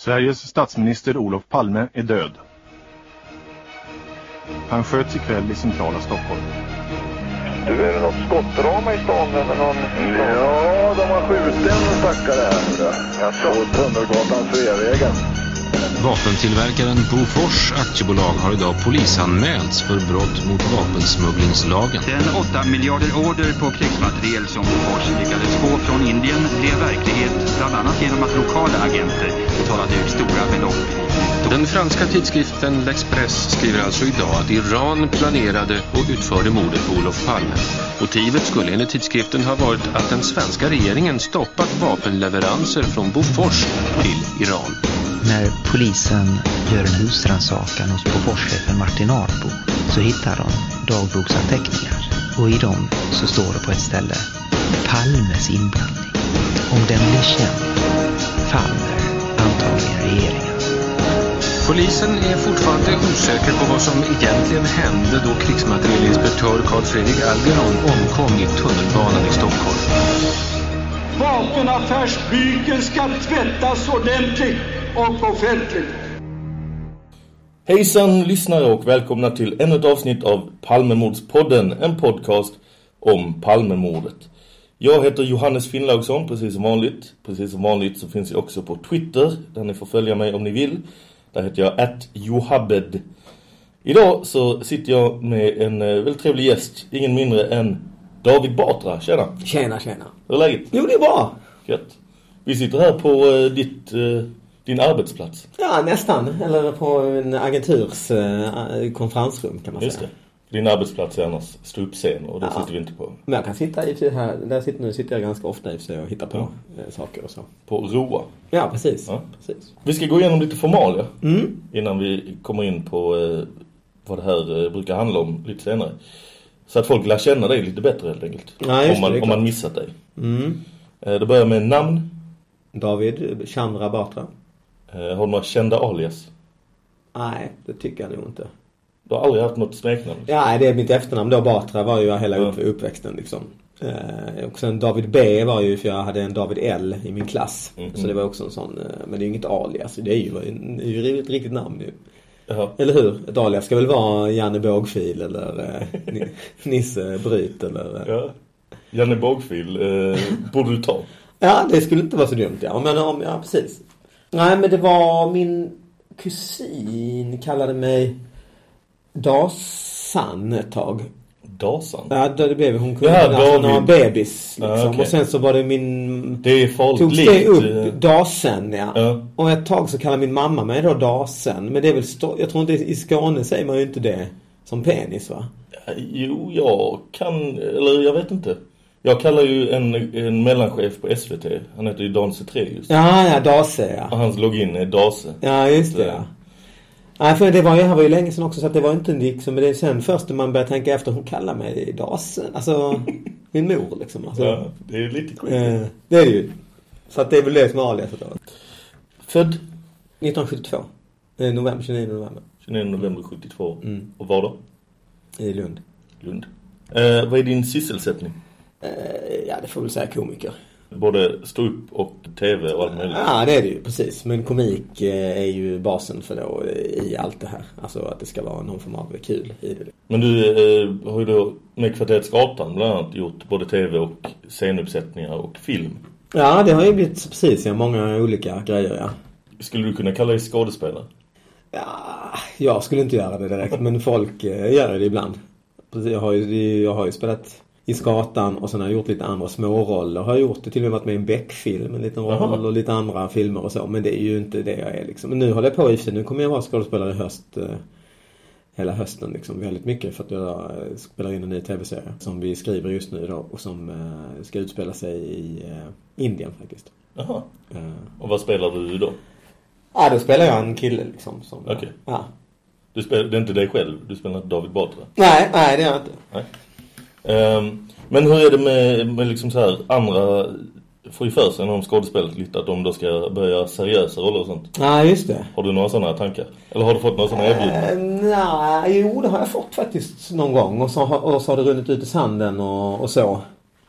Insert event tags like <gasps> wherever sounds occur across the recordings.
Sveriges statsminister Olof Palme är död. Han sköts ikväll i centrala Stockholm. Du, är det något skottdrama i stan eller någon... Ja, de har skjutit en stackare här då. På Tunnelgatan, Sveavägen. Vapentillverkaren Bofors aktiebolag har idag polisanmälts för brott mot vapensmugglingslagen. Den 8 miljarder order på krigsmateriel som Bofors lyckades få från Indien blev verklighet bland annat genom att lokala agenter betalade ut stora belopp. Den franska tidskriften L'Express skriver alltså idag att Iran planerade och utförde mordet på Olof Palme. Motivet skulle enligt tidskriften ha varit att den svenska regeringen stoppat vapenleveranser från Bofors till Iran. När polisen gör en husrannsakan hos Boforschefen Martin Arbo så hittar de dagboksanteckningar och i dem så står det på ett ställe Palmes inblandning. Om den blir känd faller antagligen regeringen. Polisen är fortfarande osäker på vad som egentligen hände då krigsmaterielinspektör Carl Fredrik Algeron omkom i tunnelbanan i Stockholm. Vapenaffärsbyken ska tvättas ordentligt och offentligt. Hejsan lyssnare och välkomna till ännu ett avsnitt av Palmemordspodden, en podcast om Palmemordet. Jag heter Johannes Finnlaugsson, precis som vanligt. Precis som vanligt så finns jag också på Twitter, där ni får följa mig om ni vill. Där heter jag @johabed. Idag så sitter jag med en eh, väldigt trevlig gäst, ingen mindre än David Batra. Tjena! Tjena, tjena. Hur är läget? Jo, det är bra. Gött. Vi sitter här på eh, ditt, eh, din arbetsplats. Ja, nästan. Eller på en agenturs eh, konferensrum kan man Just säga. det. Din arbetsplats är annars ståuppscen och det Ja. sitter vi inte på. Men jag kan sitta i sig här. Där sitter, nu sitter jag ganska ofta i och och hittar på Ja. eh, saker och så. På Roa. Ja, precis. Ja. precis. Vi ska gå igenom lite formalia Mm. innan vi kommer in på eh, vad det här eh, brukar handla om lite senare. Så att folk lär känna dig lite bättre helt enkelt. Ja, om, man, det, det om man missat dig. Mm. Eh, det börjar med namn. David Chandra Batra. Eh, har du några kända alias? Nej, det tycker jag nog inte. Du har aldrig haft något smeknamn? Ja, det är mitt efternamn då. Batra var ju hela upp, uppväxten liksom. Eh, och sen David B var ju för jag hade en David L i min klass. Mhm. Så det var också en sån, eh, men det är ju inget alias. Det är ju, det är ju ett riktigt namn ju. Jaha. Eller hur? Ett alias ska väl vara Janne Bågfil eller eh, Ni- Nisse Bryt eller... eh. Ja. Janne Bågfil, eh, borde du ta. Ja, det skulle inte vara så dumt ja. Men om, ja precis. Nej, men det var min kusin kallade mig Dasan ett tag. Dasan? Ja, det blev hon kunde Ja, alltså, när hon var David. bebis liksom. Ja, okej. Och sen så var det min... Det är farligt Togs det upp Dasen, ja. Ja. Och ett tag så kallade min mamma mig då Dasen. Men det är väl, jag tror inte i Skåne säger man ju inte det som penis va? Jo, jag kan, eller jag vet inte. Jag kallar ju en, en mellanchef på SVT. Han heter ju Dan Cetreus. Ja, ja, Dase ja. Och hans login är Dase. Ja, just det Så- ja. Nej, för det var ju, här var ju länge sedan också så att det var inte liksom, men det är sen först när man börjar tänka efter, hon kallar mig Dasen. Alltså, <laughs> min mor liksom. Alltså, Ja, det är ju lite creepy. eh, det är det ju. Så att det är väl det som är aliaset då. Född 1972. Eh, november, 29 november. 29 november 72. Mm. Och var då? I Lund. Lund. Eh, vad är din sysselsättning? Eh, ja, det får väl säga komiker. Både stå upp och tv och allt möjligt. Ja, det är det ju precis. Men komik eh, är ju basen för då eh, i allt det här. Alltså att det ska vara någon form av kul i det. Men du eh, har ju då med Kvarteret Skatan bland annat gjort både tv och scenuppsättningar och film. Ja, det har ju blivit precis ja, många olika grejer ja. Skulle du kunna kalla dig skådespelare? Ja, jag skulle inte göra det direkt men folk gör det ibland. Jag har ju, jag har ju spelat i Skatan och sen har jag gjort lite andra småroller. Har jag gjort det till och med varit med i en Beck-film, en liten roll Jaha. och lite andra filmer och så. Men det är ju inte det jag är liksom. Men nu håller jag på i och nu kommer jag vara skådespelare i höst. Eh, hela hösten liksom väldigt mycket för att jag eh, spelar in en ny tv-serie som vi skriver just nu då och som eh, ska utspela sig i eh, Indien faktiskt. Jaha. Och vad spelar du då? ja, då spelar jag en kille liksom. Som, Okej. Ja. Du spelar, det är inte dig själv, du spelar inte David Batra. Nej, nej det är jag inte. Nej. Ehm, men hur är det med, med liksom så här andra får ju för sig när de skådespelet lite att de då ska börja seriösa roller och sånt. Ja, just det. Har du några sådana tankar? Eller har du fått några sådana erbjudanden? Eh, nej, jo det har jag fått faktiskt någon gång och så har, och så har det runnit ut i sanden och, och så.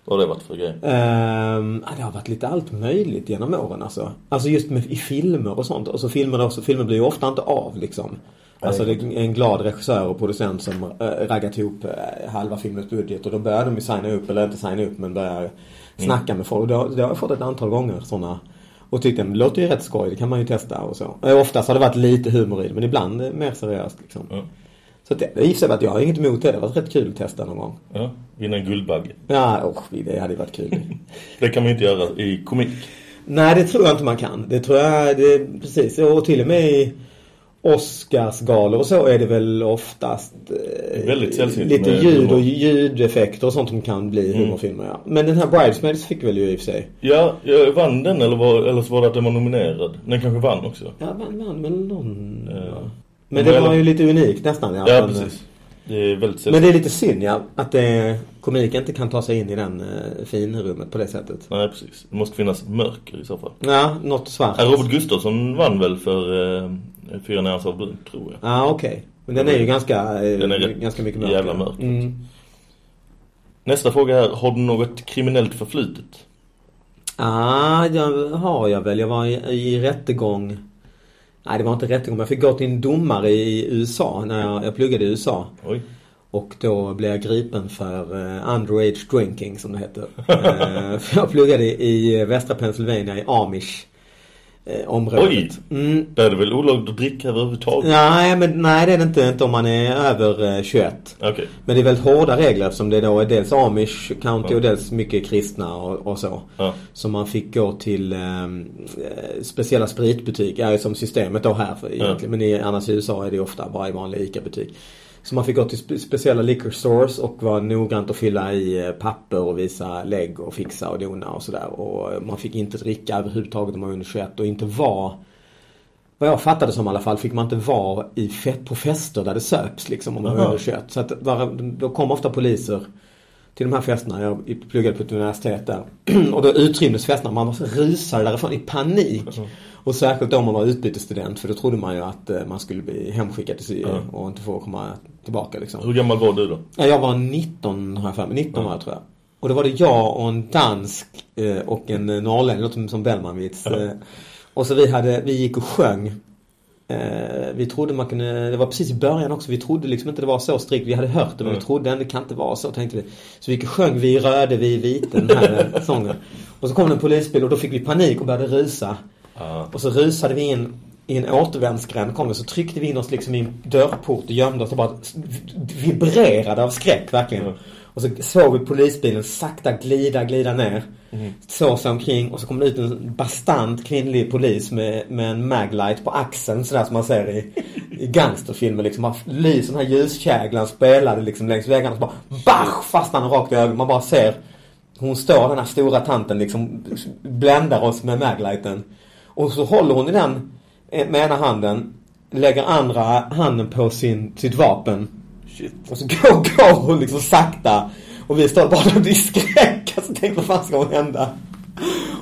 Vad har det varit för grej? Ja, det har varit lite allt möjligt genom åren alltså. Alltså just med, i filmer och sånt. Och så filmer också, filmer blir ju ofta inte av liksom. Alltså det är en glad regissör och producent som äh, raggat ihop äh, halva filmens budget och då börjar de ju signa upp, eller inte signa upp men börjar snacka med folk. Det har, det har jag fått ett antal gånger sådana. Och tyckte det låter ju rätt skoj, det kan man ju testa och så. Eh, Oftast har det varit lite humor i det men ibland eh, mer seriöst liksom. Ja. Så det, och för sig att jag har inget emot det. Det varit rätt kul att testa någon gång. Ja, vinna en Guldbagge. Ja, oh, det hade varit kul. <laughs> Det kan man ju inte göra i komik. Nej, det tror jag inte man kan. Det tror jag, det, precis. Och till och med i Oscarsgalor och så är det väl oftast eh, lite ljud och ljudeffekter och sånt som kan bli humorfilmer. Ja. Men den här Bridesmaids fick väl ju i och för sig. Ja, jag vann den eller, var, eller så var det att den var nominerad. Den kanske vann också. Ja, vann vann väl någon. Ja. Men Men det eller- var ju lite unikt nästan. Ja, Ja, Men- precis. Det är väldigt sällsynt. Men det är lite synd ja, att det, komik inte kan ta sig in i den eh, finrummet på det sättet. Nej, precis. Det måste finnas mörker i så fall. Ja, något svart. Ja, Robert Gustafsson vann väl för eh, Fyra nära av brun, tror jag. Ja, okej. Men den är ju ganska, eh, Den är ganska mycket mörk. jävla mörk. Mm. Nästa fråga är, har du något kriminellt förflutet? Ja, det har jag väl. Jag var i, i rättegång. Nej, det var inte rättegång. Jag fick gå till en domare i USA när jag, jag pluggade i USA. Oj. Och då blev jag gripen för uh, underage drinking som det heter. <laughs> Eh, för jag pluggade i västra Pennsylvania i Amish eh, området. Oj! Mm. Där är det väl olagligt att dricka överhuvudtaget? Nej, men nej det är det inte, inte om man är över eh, 21. Okej. Men det är väldigt hårda regler eftersom det då är dels Amish County Ja. och dels mycket kristna och, och så. Ja. Så man fick gå till ehm, eh, speciella spritbutiker, ja, som systemet då här för, egentligen. Men i, annars i USA är det ofta bara i vanlig ICA-butik. Så man fick gå till spe, speciella liquor stores och var noggrant att fylla i eh, papper och visa lägg och fixa och dona och sådär. Och eh, man fick inte dricka överhuvudtaget om man var under 21 och inte vara vad jag fattade som i alla fall fick man inte vara i fe- på fester där det söps liksom om man var över 21. Så att då kom ofta poliser till de här festerna. Jag pluggade på ett universitet där. <clears throat> och då utrymdes festerna. Man var rusade därifrån i panik. Och särskilt om man var utbytesstudent för då trodde man ju att eh, man skulle bli hemskickad till Syrien Ja. och inte få komma tillbaka liksom. Hur gammal var du då? Ja, jag var 19 har jag för mig. 19 var jag tror jag. Och då var det jag och en dansk eh, och en eh, norrlänning, låter som Bellmanvits. Eh, och så vi hade, vi gick och sjöng. Vi trodde man kunde, det var precis i början också, vi trodde liksom inte det var så strikt. Vi hade hört det men vi Mm. trodde det kan inte vara så tänkte vi. Så vi gick och sjöng Vi röde, vi vita, den här <laughs> sången. Och så kom det en polisbil och då fick vi panik och började rusa. Ah. Och så rusade vi in i en återvändsgränd kom vi så tryckte vi in oss liksom i en dörrport och gömde oss och bara vibrerade av skräck verkligen. Mm. Och så såg vi polisbilen sakta glida, glida ner. Mm. Såg sig omkring och så kom det ut en bastant kvinnlig polis med, med en maglight på axeln sådär som man ser i, i gangsterfilmer liksom. Bara lyser den här ljuskäglan spelade liksom längs väggarna och så bara bach fastnade rakt i ögonen. Man bara ser hon står den här stora tanten liksom bländar oss med maglighten. Och så håller hon i den eh, med ena handen, lägger andra handen på sin, sitt vapen. Shit. Och så går, går hon liksom sakta. Och vi står bara där i skräck. Alltså tänk vad fan ska hon hända?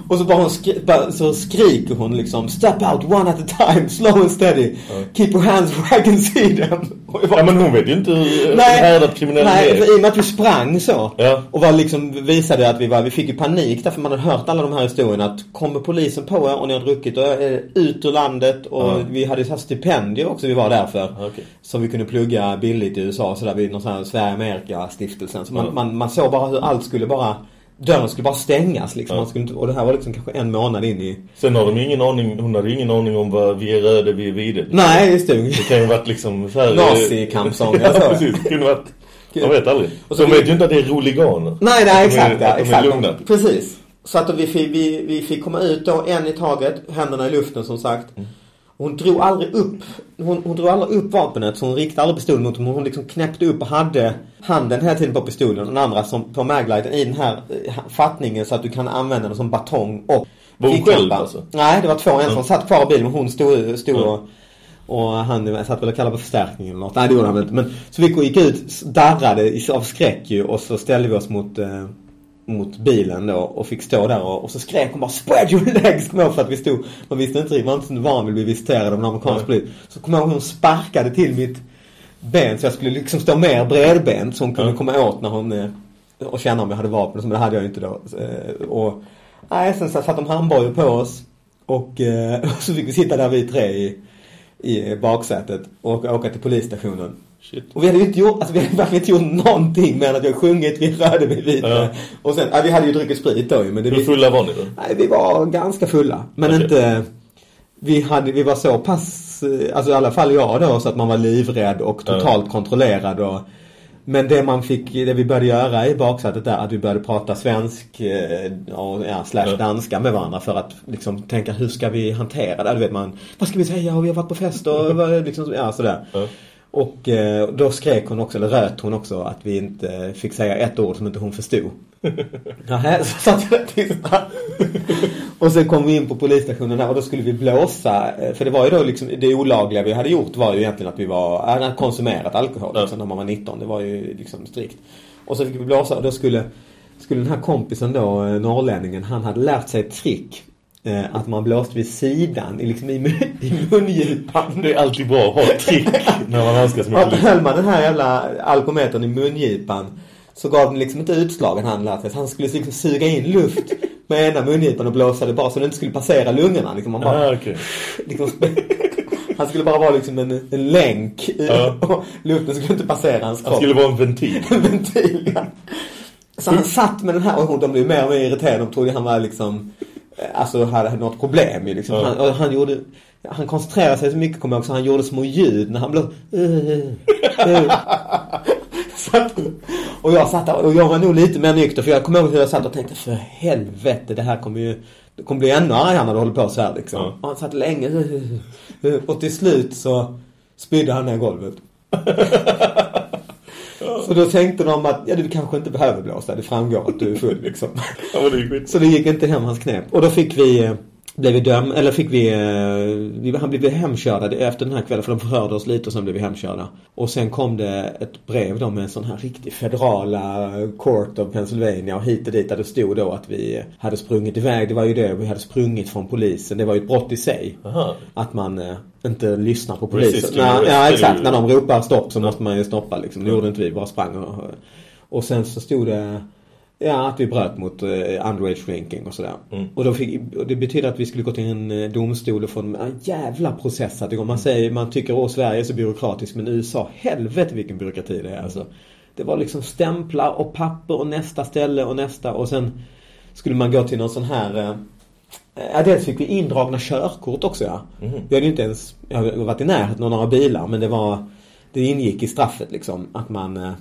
Och så bara, hon skri- bara så skriker hon liksom Step out one at a time, slow and steady. Keep your hands where I can see them. Bara, Ja, men hon vet ju inte hur Nej, härdat kriminell nej är. för i och med att vi sprang så. Ja. Och var liksom, visade att vi var, vi fick ju panik därför man hade hört alla de här historierna att kommer polisen på er och ni har druckit och är ut ur landet och Ja. vi hade så här stipendier också vi var där för. Okej. Som vi kunde plugga billigt i USA så där vid någon sån här Sverige-Amerika-stiftelsen. Så man, Ja. man, man såg bara hur allt skulle bara, dörren skulle bara stängas liksom. Ja. Man skulle inte, och det här var liksom kanske en månad in i... Sen har de ju ingen aning, hon hade ingen aning om vad vi är röda, vi är vita. Nej, just det. Det kan ju varit liksom här... Nazikampsång, <laughs> Ja, tror. precis. Det kunde varit... Man vet aldrig. Och så de vet ju inte att det är roliganer. Nej, nej, Att de är- exakt. Ja, att de är exakt. lugna. Precis. Så att vi fick, vi, vi fick komma ut då en i taget, händerna i luften som sagt. Mm. Hon drog aldrig upp, hon, hon drog aldrig upp vapnet så hon riktade aldrig pistolen mot dem. Hon liksom knäppte upp och hade handen hela tiden på pistolen och den andra som på maglighten i den här eh, fattningen så att du kan använda den som batong och Var hon själv alltså? Nej, det var två. En som Mm. satt kvar i bilen och hon stod, stod och och han satt väl och kallade på förstärkning eller något. Nej det gjorde han väl inte. Men, så vi gick ut, darrade av skräck ju och så ställde vi oss mot, eh, mot bilen då och fick stå där och, och så skrek hon bara Spread your legs! Ihåg för att vi stod, man visste inte, man var inte så van vid att bli visiterad av en amerikansk polis. Så kom jag ihåg hon sparkade till mitt ben så jag skulle liksom stå mer bredbent så hon kunde Ja. komma åt när hon eh, och känna om jag hade vapen, men det hade jag inte då. Eh, Och, nej, sen satt de handbojor på oss. Och eh, <laughs> så fick vi sitta där vi tre i, i baksätet och åka till polisstationen. Shit. Och vi hade ju inte gjort, alltså vi hade verkligen inte gjort någonting än att hade sjungit, vi rörde mig lite. Ja. Och sen, ja, vi hade ju druckit sprit då men det... Hur fulla var ni då? Nej, vi var ganska fulla. Men Okej. inte... Vi, hade, vi var så pass, eh, alltså i alla fall jag då, så att man var livrädd och totalt kontrollerad. Och, men det man fick, det vi började göra i baksätet där, att vi började prata svensk eh, och ja, slash danska med varandra för att liksom tänka hur ska vi hantera det? Du vet man, vad ska vi säga? Och vi har varit på fest och liksom, ja sådär. Ja. Och eh, då skrek hon också, eller röt hon också, att vi inte fick säga ett ord som inte hon förstod. <laughs> Nähä, så satt jag tysta. och sen kom vi in på polisstationen och då skulle vi blåsa. eh, För det var ju då liksom, det olagliga vi hade gjort var ju egentligen att vi var, hade konsumerat alkohol Ja. liksom, när man var 19. Det var ju liksom strikt. Och så fick vi blåsa och då skulle, skulle den här kompisen då, norrlänningen, han hade lärt sig ett trick. Eh, att man blåste vid sidan, liksom i, <laughs> i mungipan. Det är alltid bra att ha ett trick när man handskas med polis. höll man den här jävla alkometern i mungipan så gav den liksom inte utslagen han lät han skulle liksom suga in luft med ena mungipan och blåsa det bara så det inte skulle passera lungorna. Liksom man bara, Ah, okej. liksom, <laughs> han skulle bara vara liksom en, en länk i, Ja. och <laughs> luften skulle inte passera hans Han kropp. skulle vara en ventil. En ventil, ja. Så han satt med den här och de blev mer och mer irriterade. De trodde han var liksom, alltså hade något problem liksom. Ja. Han, han gjorde, han koncentrerade sig så mycket kommer jag ihåg så han gjorde små ljud när han blev <laughs> så att, och jag satt och jag var nog lite mer nykter för jag kommer ihåg hur jag satt och tänkte för helvete det här kommer ju det kommer bli ännu argare när du håller på så här liksom. Ja. Och han satt länge och till slut så spydde han ner golvet. <laughs> Så då tänkte de att ja, du kanske inte behöver blåsa, det framgår att du är full liksom. Ja, det. Så det gick inte hem hans knep. Och då fick vi, eh, blev vi döm, eller fick vi, eh, vi, han blev hemkörda efter den här kvällen för de förhörde oss lite och sen blev vi hemkörda. Och sen kom det ett brev då med en sån här riktig federala Court of Pennsylvania och hit och dit där det stod då att vi hade sprungit iväg. Det var ju det, vi hade sprungit från polisen. Det var ju ett brott i sig. Aha. Att man eh, inte lyssnar på polisen. Arrest ja är exakt, när de ropar stopp så måste man ju stoppa liksom. Det gjorde inte vi, bara sprang och, och sen så stod det Ja, att vi bröt mot eh, underage drinking och sådär. Mm. Och, då fick, och det betyder att vi skulle gå till en eh, domstol och få en jävla process att. Man säger, man tycker att Sverige är så byråkratiskt men USA, helvete vilken byråkrati det är alltså. Det var liksom stämplar och papper och nästa ställe och nästa och sen skulle man gå till någon sån här eh, Ja, dels fick vi indragna körkort också ja. Mhm. Vi hade ju inte ens, jag hade varit i närheten av några bilar men det var, det ingick i straffet liksom att man eh,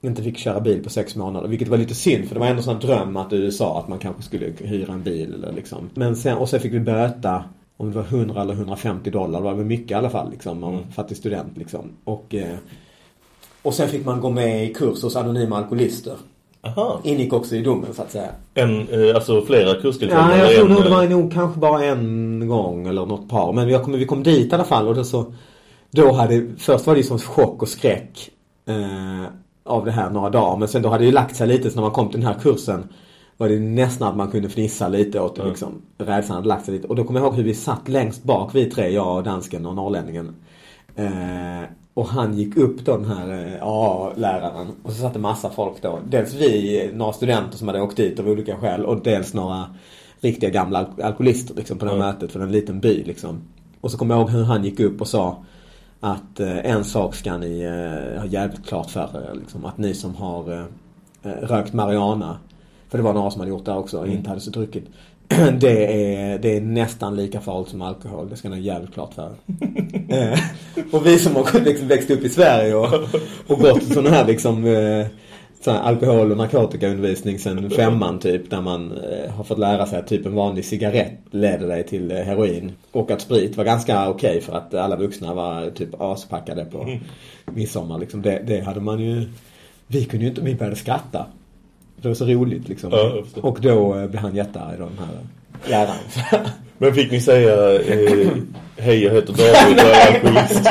inte fick köra bil på sex månader. Vilket var lite synd för det var ändå en sån dröm att USA att man kanske skulle hyra en bil eller liksom. Men sen, och sen fick vi böta om det var 100 eller 150 dollar. Det var väl mycket i alla fall liksom. Om fattig student liksom. Och, eh, och sen fick man gå med i kurs hos anonyma alkoholister. Aha. Ingick också i domen så att säga. En, eh, alltså flera kurstillfällen? Ja, jag tror nog det eh, var nog kanske bara en gång eller något par. Men jag kom, vi kom dit i alla fall och då så Då hade, först var det som chock och skräck eh, av det här några dagar. Men sen då hade det lagt sig lite så när man kom till den här kursen var det nästan att man kunde fnissa lite åt Mm. liksom. Rädslan hade lagt sig lite. Och då kommer jag ihåg hur vi satt längst bak, vi tre, jag och dansken och norrlänningen. Eh, och han gick upp då den här eh, AA-läraren och så satt det massa folk då. Dels vi, några studenter som hade åkt dit av olika skäl och dels några riktiga gamla alk- alkoholister liksom på det här Mm. mötet för en liten by liksom. Och så kommer jag ihåg hur han gick upp och sa att eh, en sak ska ni eh, ha jävligt klart för er. Liksom, att ni som har eh, rökt marijuana, för det var några som hade gjort det också och Mm. inte hade så druckit. <clears throat> Det är, det är nästan lika farligt som alkohol. Det ska ni ha jävligt klart för <laughs> och vi som har liksom <laughs> växt upp i Sverige och, och gått sådana här liksom sån här alkohol och narkotikaundervisning sen femman typ. Där man eh, har fått lära sig att typ en vanlig cigarett leder dig till eh, heroin. Och att sprit var ganska okej för att alla vuxna var typ aspackade på midsommar liksom. Det, det hade man ju Vi kunde ju inte, vi började skratta. Det var så roligt liksom. Ja, och då eh, blev han jättearg den här läraren. <laughs> Men fick ni säga eh, Hej jag heter David och jag är <laughs> alkoholist?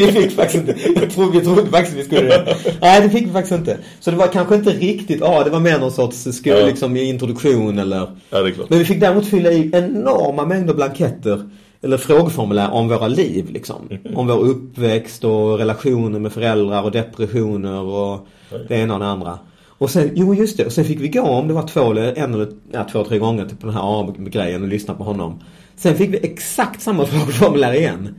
vi fick faktiskt inte. Jag tror, vi trodde faktiskt vi skulle det. Nej, det fick vi faktiskt inte. Så det var kanske inte riktigt, ja det var mer någon sorts skol, Ja. liksom i introduktion eller. Ja det är klart. Men vi fick däremot fylla i enorma mängder blanketter. Eller frågeformulär om våra liv liksom. Om vår uppväxt och relationer med föräldrar och depressioner och det ena och det andra. Och sen, jo just det, och sen fick vi gå om det var två eller en eller ja, två, tre gånger till på den här A-grejen och lyssna på honom. Sen fick vi exakt samma <laughs> frågeformulär igen.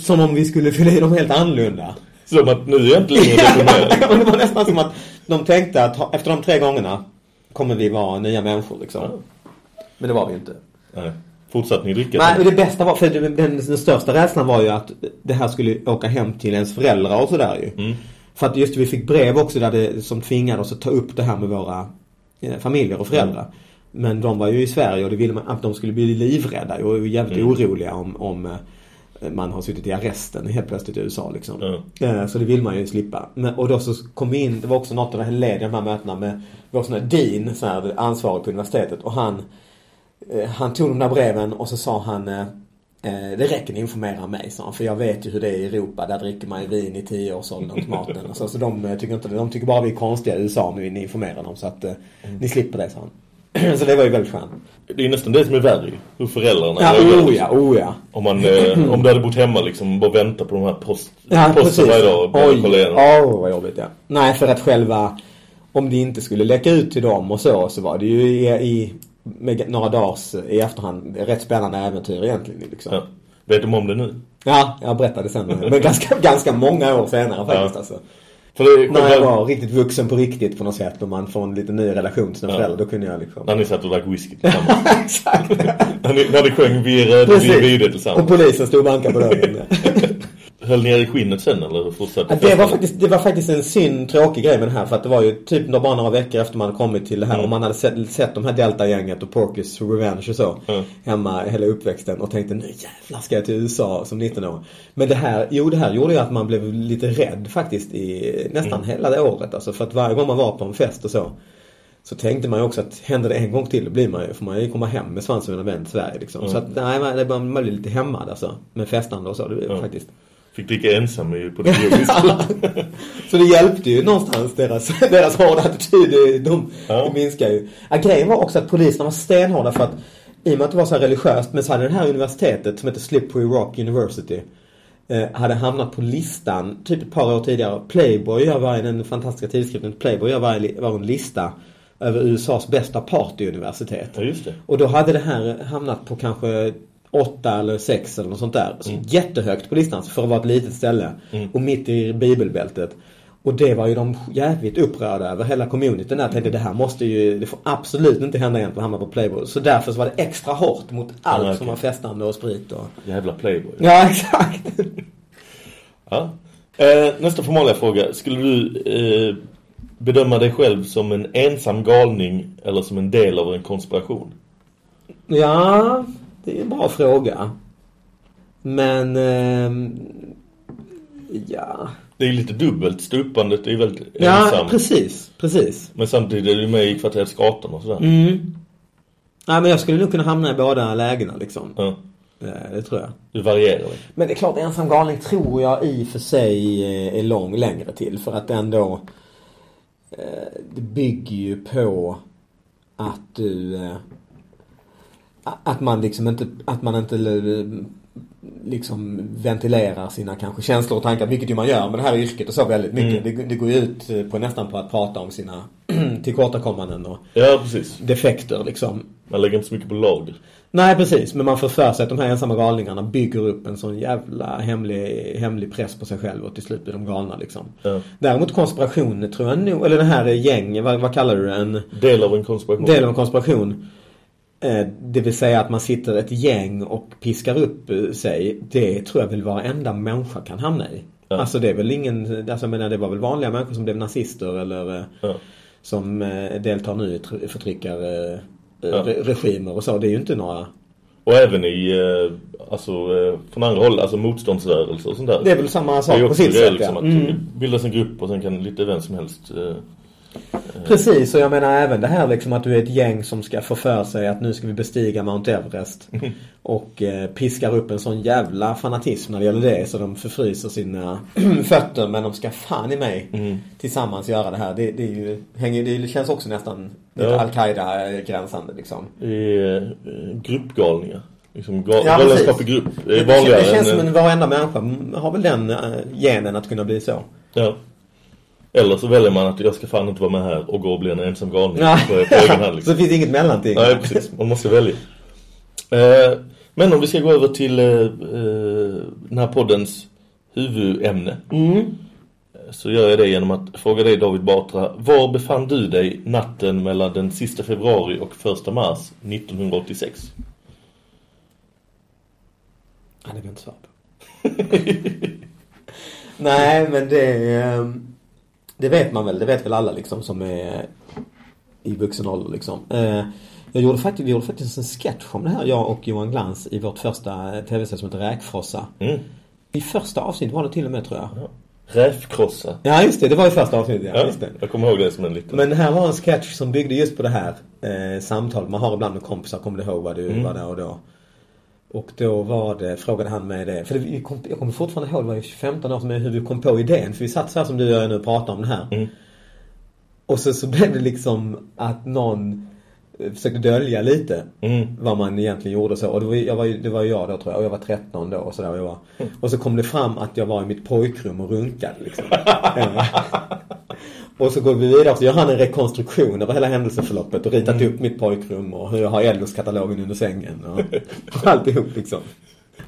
Som om vi skulle fylla i dem helt annorlunda. Som att nu är längre deprimerad. <laughs> och det var nästan som att de tänkte att efter de tre gångerna kommer vi vara nya människor liksom. Men det var vi inte. Nej. Fortsatte ni dricka? Nej, det bästa var, för den, den, den största rädslan var ju att det här skulle åka hem till ens föräldrar och sådär ju. Mm. För att just vi fick brev också där det, som tvingade oss att ta upp det här med våra eh, familjer och föräldrar. Mm. Men de var ju i Sverige och det ville man att de skulle bli livrädda och jävligt Mm. oroliga om, om eh, man har suttit i arresten helt plötsligt i USA liksom. Ja. Eh, Så det vill man ju slippa. Men, och då så kom vi in, det var också något av det här led i de här mötena med vår sån här dean, sån här ansvarig på universitetet och han han tog de där breven och så sa han det räcker ni informera mig, han. För jag vet ju hur det är i Europa. Där dricker man ju vin i tioårsåldern till maten. och så, så de eh, tycker inte. De tycker bara vi är konstiga i USA om vi ni informerar dem. Så att eh, ni slipper det, sa han. <clears throat> så det var ju väldigt skönt. Det är nästan det som är värre. Hur föräldrarna Ja, oh ja, oh ja. Om, man, eh, om du hade bott hemma liksom, bara vänta på de här post, Ja, posten varje dag och Oj, kolla igenom. åh vad jobbigt ja. Nej, för att själva, om det inte skulle läcka ut till dem och så, så var det ju i, i med några dagars i efterhand rätt spännande äventyr egentligen liksom. Ja. Vet de om det nu? Ja, jag berättade sen. Men ganska, <laughs> ganska många år senare faktiskt Ja. alltså. Det, När jag var riktigt vuxen på riktigt på något sätt och man får en liten ny relation till sina Ja. föräldrar. Då kunde jag liksom... När ni satt och drack whisky <laughs> tillsammans. Exakt. när, ni, när ni sjöng Vi är rädda, vi är tillsammans. Och polisen stod och bankade på dörren. <laughs> Höll ni er i skinnet sen eller fortsatte det, var faktiskt, det var faktiskt en synd tråkig grej med det här. För att det var ju typ bara några veckor efter man kommit till det här. Mm. Och man hade sett, sett de här Delta-gänget och Porky's Revenge och så. Mm. Hemma hela uppväxten. Och tänkte nu jävlar ska jag till USA som 19 år. Men det här, jo det här gjorde ju att man blev lite rädd faktiskt i nästan hela det året. Alltså för att varje gång man var på en fest och så. Så tänkte man ju också att händer det en gång till då blir man ju, får man ju komma hem med svansen mellan benen till Sverige liksom. Mm. Så att nej, man, man blev lite hämmad alltså. Med festande och så. Det blev Ja. faktiskt. Fick dricka ensam på det whisky. <laughs> Så det hjälpte ju någonstans deras, <laughs> deras hårda attityd. De, Ja. minskar ju. Ja, grejen var också att poliserna var stenhårda för att i och med att det var så här religiöst men så hade det här universitetet som heter Slippery Rock University eh, hade hamnat på listan typ ett par år tidigare. Playboy gör varje, den fantastiska tidskriften Playboy gör varje, var en lista över USAs bästa partyuniversitet. ja, just det. Och då hade det här hamnat på kanske åtta eller sex eller något sånt där. Så Jättehögt på listan för att vara ett litet ställe. Mm. Och mitt i bibelbältet. Och det var ju de jävligt upprörda över hela communityn där. Tänkte det här måste ju, det får absolut inte hända igen att hamna på Playboy. Så därför så var det extra hårt mot allt Ja, som var festande och sprit och... Jävla playboy. Ja, <laughs> exakt. Ja. Eh, nästa formaliga fråga. Skulle du eh, bedöma dig själv som en ensam galning eller som en del av en konspiration? Ja, det är en bra fråga. Men... ehm, ja... Det är lite dubbelt. Stupandet är väldigt Ja, ensam. precis. Precis. Men samtidigt är du med i kvarteret Skatan och sådär. Mm. Nej, men jag skulle nog kunna hamna i båda lägena liksom. Ja. Eh, Det tror jag. Du varierar. Men det är klart, ensam galning tror jag i för sig eh, är lång längre till. För att ändå... eh, Det bygger ju på att du... Att man liksom inte... Att man inte eh, liksom ventilerar sina kanske känslor och tankar, vilket ju man gör med det här yrket och så väldigt mycket. Det, det går ju ut eh, på nästan på att prata om sina <clears throat> tillkortakommanden och Ja, precis. defekter liksom. Man lägger inte så mycket på lager. Nej precis, men man får för sig att de här ensamma galningarna bygger upp en sån jävla hemlig, hemlig press på sig själv och till slut blir de galna liksom. Ja. Däremot konspiration tror jag nog, eller den här gäng, vad, vad kallar du det? En Del av en konspiration. del av en konspiration. Eh, det vill säga att man sitter ett gäng och piskar upp eh, sig. Det tror jag väl varenda människa kan hamna i. Ja. Alltså det är väl ingen, alltså jag menar det var väl vanliga människor som blev nazister eller eh, Ja. som deltar nu i tr- förtryckarregimer Ja. och så. Det är ju inte några Och även i, alltså från andra håll, alltså motståndsrörelser och sånt där. Det är väl samma sak på sitt sätt. liksom, ja. att Mm. det bildas en grupp och sen kan lite vem som helst Precis, och jag menar även det här liksom att du är ett gäng som ska få för sig att nu ska vi bestiga Mount Everest. <laughs> Och eh, piskar upp en sån jävla fanatism när det gäller det så de förfryser sina <clears throat> fötter men de ska fan i mig Mm. tillsammans göra det här. Det, det, är ju, hänger, det känns också nästan lite Ja. Al-Qaida-gränsande liksom. i eh, gruppgalningar. Liksom gal, Ja, galenskap i grupp. Det är vanligare det känns än, som en varenda människa har väl den eh, genen att kunna bli så. Ja. Eller så väljer man att jag ska fan inte vara med här och gå och bli en ensam galning på, på egen hand. Liksom. <laughs> Så det finns inget mellanting. Nej, precis. Man måste välja. Eh, men om vi ska gå över till eh, eh, den här poddens huvudämne. Mm. Så gör jag det genom att fråga dig David Batra. Var befann du dig natten mellan den sista februari och första mars 1986? Ja, det vill jag inte svara på. <laughs> Nej, men det... ehm, Det vet man väl. Det vet väl alla liksom som är i vuxen ålder liksom. Eh, Jag gjorde faktiskt, vi gjorde faktiskt en sketch om det här, jag och Johan Glans, i vårt första tv-serie som heter Räkfrossa. Mm. I första avsnittet var det till och med, tror jag. Räfkrossa. Ja, just det. Det var i första avsnittet, ja. Ja, jag kommer ihåg det som en liten... Men här var en sketch som byggde just på det här eh, samtalet man har ibland med kompisar. Kommer du ihåg vad du Mm. var där och då? Och då var det, frågade han mig det. För det, kom, jag kommer fortfarande ihåg, det var ju 15 år sedan hur vi kom på idén. För vi satt så här som du och jag nu och pratade om det här. Mm. Och så, så blev det liksom att någon eh, försökte dölja lite Mm. vad man egentligen gjorde och så. Och det var, jag var, det var jag då tror jag. Och jag var 13 då och sådär. Och, jag var. och så kom det fram att jag var i mitt pojkrum och runkade liksom. <laughs> Och så går vi vidare så gör han en rekonstruktion över hela händelseförloppet och ritat upp mitt pojkrum och hur jag har Ellos-katalogen under sängen och, och <laughs> alltihop liksom.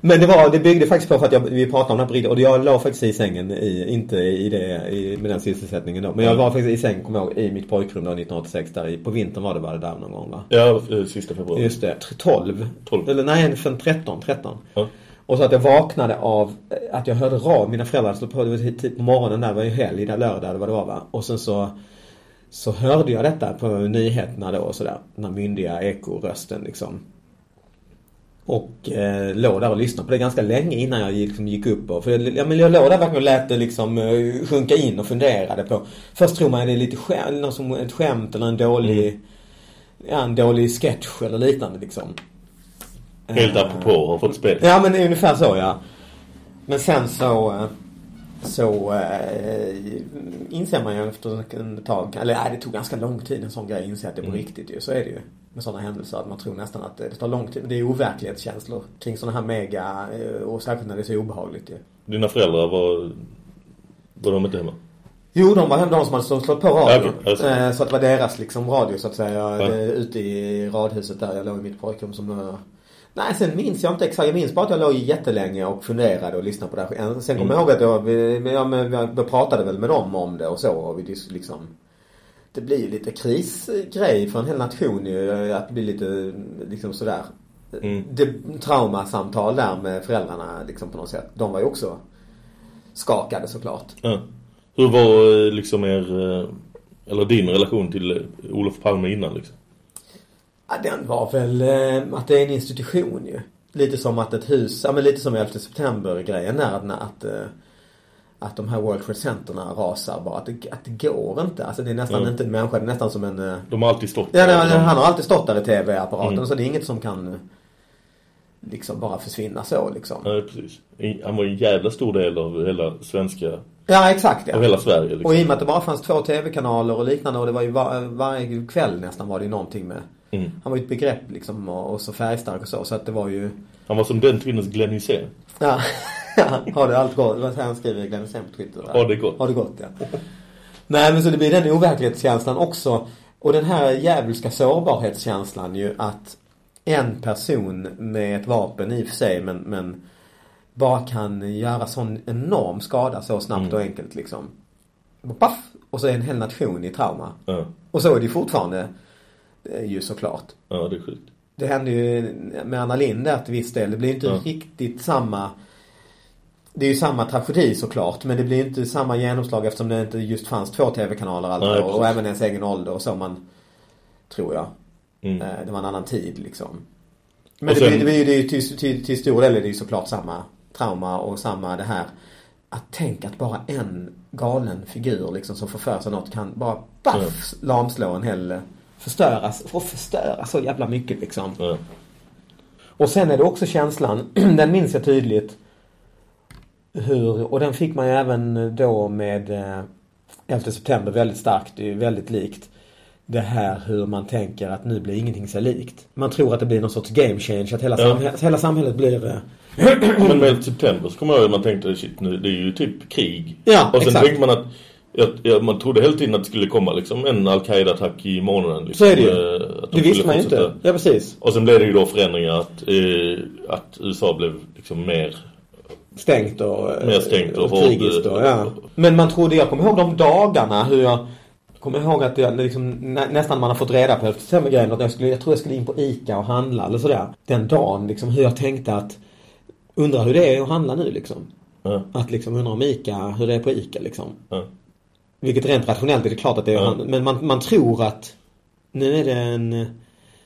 Men det var, det byggde faktiskt på för att jag, vi pratade om det här på och jag låg faktiskt i sängen i, inte i det, i, med den sysselsättningen då. Men jag var faktiskt i sängen, kommer jag ihåg, i mitt pojkrum då 1986 där i, på vintern var det bara där någon gång va? Ja, eh, sista februari. Just det, 12. 12. Eller nej, för 13, 13. Ja. Och så att jag vaknade av eh, att jag hörde radio. Mina föräldrar slog på, det var tid på morgonen där, det var ju helg där lördag eller vad det var va. Och sen så, så hörde jag detta på nyheterna då och sådär. Den här myndiga ekorösten liksom. Och eh, låg där och lyssnade på det ganska länge innan jag gick, liksom, gick upp. Och, för jag, ja, men jag låg där verkligen och lät det liksom eh, sjunka in och funderade på. Först tror man det är lite skämt, någon som, ett skämt eller en dålig, ja, en dålig sketch eller liknande liksom. Helt Eh, apropå har fått spel. Ja men ungefär så ja. Men sen så eh, så äh, inser man ju efter ett tag, eller nej, det tog ganska lång tid en sån grej att inse att det på Mm. riktigt ju. Så är det ju. Med sådana händelser att man tror nästan att det tar lång tid. Men det är overklighetskänslor kring sådana här mega eh, och särskilt när det är så obehagligt ju. Dina föräldrar var... Var de inte hemma? Jo, de var hem de som hade slått på Ja, radio. okej, alltså. Eh, Så att det var deras liksom radio så att säga. Ja. Ute i radhuset där jag låg i mitt pojkrum som eh, Nej, sen minns jag inte exakt. Jag minns bara att jag låg jättelänge och funderade och lyssnade på det här. Sen kommer jag ihåg att jag, vi, ja, men jag, jag pratade väl med dem om det och så. Och vi liksom Det blir ju lite krisgrej för en hel nation ju. Att det blir lite liksom sådär. Mm. Det, traumasamtal där med föräldrarna liksom på något sätt. De var ju också skakade såklart. Ja. Hur var eh, liksom er... eh, Eller din relation till eh, Olof Palme innan liksom? Ja, den var väl eh, att det är en institution ju. Lite som att ett hus, ja men lite som 11 september-grejen där att, att, eh, att de här World Trade Centerna rasar bara. Att det, att det går inte. Alltså det är nästan Mm. inte en människa, det är nästan som en... eh, De har alltid stått Ja, där. nej, De- han har alltid stått där i tv-apparaten Mm. så det är inget som kan liksom bara försvinna så liksom. Ja, precis. Han var en jävla stor del av hela svenska... Ja, exakt ja. Av hela Sverige liksom. Och i och med att det bara fanns två tv-kanaler och liknande och det var ju var, varje kväll nästan var det någonting med. Mm. Han var ju ett begrepp liksom och, och så färgstark och så så att det var ju Han var som den kvinnans Glenn Hysén. <laughs> Ja, har det allt gått? Vad han skriver Glenn Hysén på Twitter? Har det gått? Har det gått, ja. Nej, men så det blir den overklighetskänslan också. Och den här djävulska sårbarhetskänslan ju att en person med ett vapen i och för sig, men, men bara kan göra sån enorm skada så snabbt Mm. och enkelt liksom. Och paff! Och så är en hel nation i trauma. Ja. Och så är det ju fortfarande ju såklart. Ja, det är sjukt. Det hände ju med Anna Lindh där till viss del. Det blir inte Ja. riktigt samma det är ju samma tragedi såklart men det blir inte samma genomslag eftersom det inte just fanns två tv-kanaler alltid Nej, och, även ens egen ålder och så man tror jag. Mm. Eh, Det var en annan tid liksom. Men det, sen- blir, det blir ju till, till, till stor del är det ju såklart samma trauma och samma det här att tänka att bara en galen figur liksom som får för sig något kan bara baff lamslå en hel förstöras och förstöra så jävla mycket liksom. Ja. Och sen är det också känslan, <clears throat> den minns jag tydligt. Hur, och den fick man ju även då med eh, 11 september väldigt starkt, det är ju väldigt likt. Det här hur man tänker att nu blir ingenting sig likt. Man tror att det blir någon sorts game change, att hela, Ja. samhället, hela samhället blir... eh, <clears throat> Men med september så kommer jag ihåg att man tänkte shit nu, det är ju typ krig. Ja, Och sen exakt. tänkte man att jag, jag, man trodde hela tiden att det skulle komma liksom en Al-Qaida-attack i månaden. Liksom, Så är det ju. eh, de Det visste man ju inte. Ja, precis. Och sen blev det ju då förändringar att, eh, att USA blev liksom mer... Stängt och, eh, Mer stängt och och krigiskt och, ja. Men man trodde, jag kommer ihåg de dagarna hur jag kommer ihåg att jag liksom, nä, nästan man har fått reda på efter samma grejen att jag skulle, jag tror jag skulle in på Ica och handla eller sådär. Den dagen liksom hur jag tänkte att undrar hur det är att handla nu liksom. Ja. Att liksom undra om Ica, hur det är på Ica liksom. Ja. Vilket rent rationellt är det klart att det är han, men man, man tror att nu är det en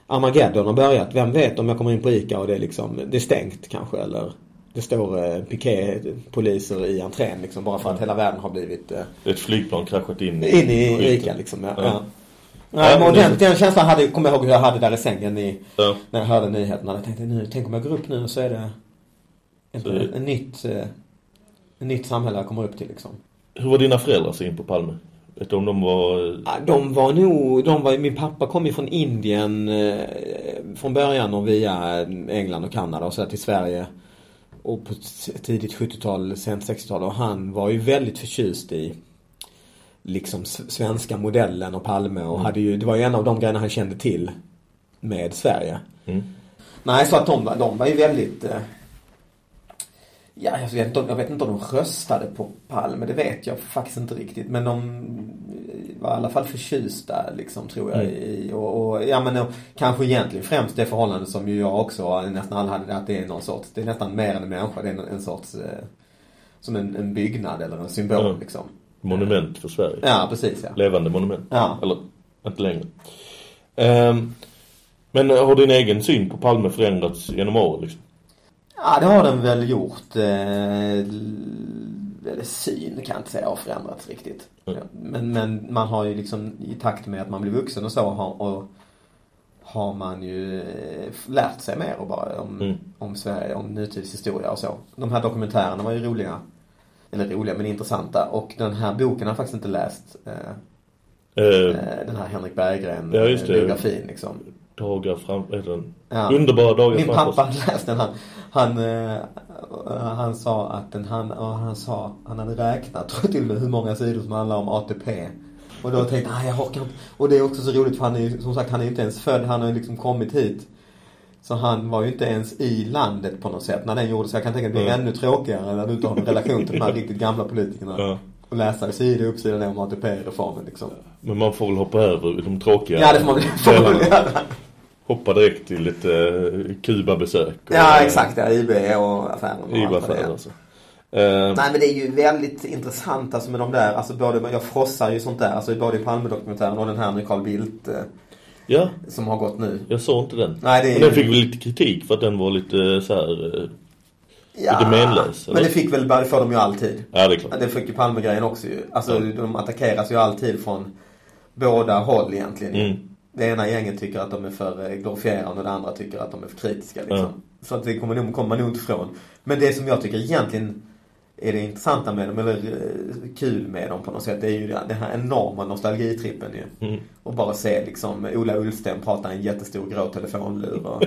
Armageddon har börjat. Vem vet om jag kommer in på Ica och det är liksom, det är stängt kanske eller det står eh, piképoliser i entrén liksom bara för att hela världen har blivit eh, Ett flygplan kraschat in, in i skiten. Ica liksom. Ja. Ja. Ja. Nej, men den, den känslan hade, kommer jag ihåg hur jag hade där i sängen i, Ja. när jag hörde nyheterna. Jag tänkte nu, tänk om jag går upp nu och så är det en, Så det- en, nytt, eh, en nytt samhälle jag kommer upp till liksom. Hur var dina föräldrar syn på Palme? Vet du om de var... eh, Ja, de var nog, de var, min pappa kom ju från Indien eh, från början och via England och Kanada och så till Sverige. Och på tidigt 70-tal, sent 60-tal och han var ju väldigt förtjust i liksom svenska modellen och Palme och hade ju, det var ju en av de grejerna han kände till med Sverige. Mm. Nej, så att de, de var ju väldigt eh, Ja, jag vet, inte, om- jag vet inte om de röstade på Palme, det vet jag faktiskt inte riktigt. Men de var i alla fall förtjusta liksom, tror jag. Mm. I, och, och, ja, men och, kanske egentligen främst det förhållande som ju jag också nästan alla hade, att det är någon sorts, det är nästan mer än en människa, det är en, en sorts, eh, som en, en byggnad eller en symbol Ja. liksom. Monument för Sverige. Ja, precis ja. Levande monument. Ja. Eller, inte längre. Ehm, men har din egen syn på Palme förändrats genom åren liksom? Ja, det har den väl gjort. Eh, eller syn kan jag inte säga har förändrats riktigt. Mm. Men, men man har ju liksom i takt med att man blir vuxen och så har, och har man ju eh, lärt sig mer och bara om, Mm. om Sverige, om nutidshistoria och så. De här dokumentärerna var ju roliga. Eller roliga men intressanta. Och den här boken har jag faktiskt inte läst. Eh, eh, den här Henrik Berggren Ja, liksom. Dagar fram... Den? Ja. Underbara dagar Min framför oss. pappa läste den. Han, han, eh, han sa att den, han, ja, han sa, han hade räknat tror jag till och med hur många sidor som handlar om ATP. Och då tänkte jag, nej jag orkar inte. Och det är också så roligt för han är som sagt, han är inte ens född, han har ju liksom kommit hit. Så han var ju inte ens i landet på något sätt när den gjordes. Så jag kan tänka att det blir Ja. ännu tråkigare när du inte har någon relation till de här <laughs> riktigt gamla politikerna. Ja. Och läsa sida upp sida ner om ATP-reformen liksom. Men man får väl hoppa över de tråkiga Ja, det får man, väl göra. <laughs> Hoppa direkt till lite uh, Kuba-besök. Ja, eh, exakt. Ja, IB och IBA-affärer är. alltså. Ehm, Nej men det är ju väldigt intressant alltså med de där, alltså både, jag frossar ju sånt där, alltså både i Palme-dokumentären och den här med Carl Bildt eh, ja, som har gått nu. jag såg inte den. Nej, det Men den ju- fick väl lite kritik för att den var lite så här. eh, Ja, Lite menlös, eller? men det fick väl, det får de ju alltid. Ja, det är klart. Det fick ju Palme-grejen också ju. Alltså Ja. de attackeras ju alltid från båda håll egentligen. Mm. Det ena gänget tycker att de är för eh, glorifierande och det andra tycker att de är för kritiska liksom. Ja. Så att det kommer, nog, kommer man nog inte ifrån. Men det som jag tycker egentligen är det intressanta med dem, eller eh, kul med dem på något sätt, det är ju den här enorma nostalgitrippen ju. Mm. Och bara se liksom Ola Ullsten prata i en jättestor grå telefonlur och,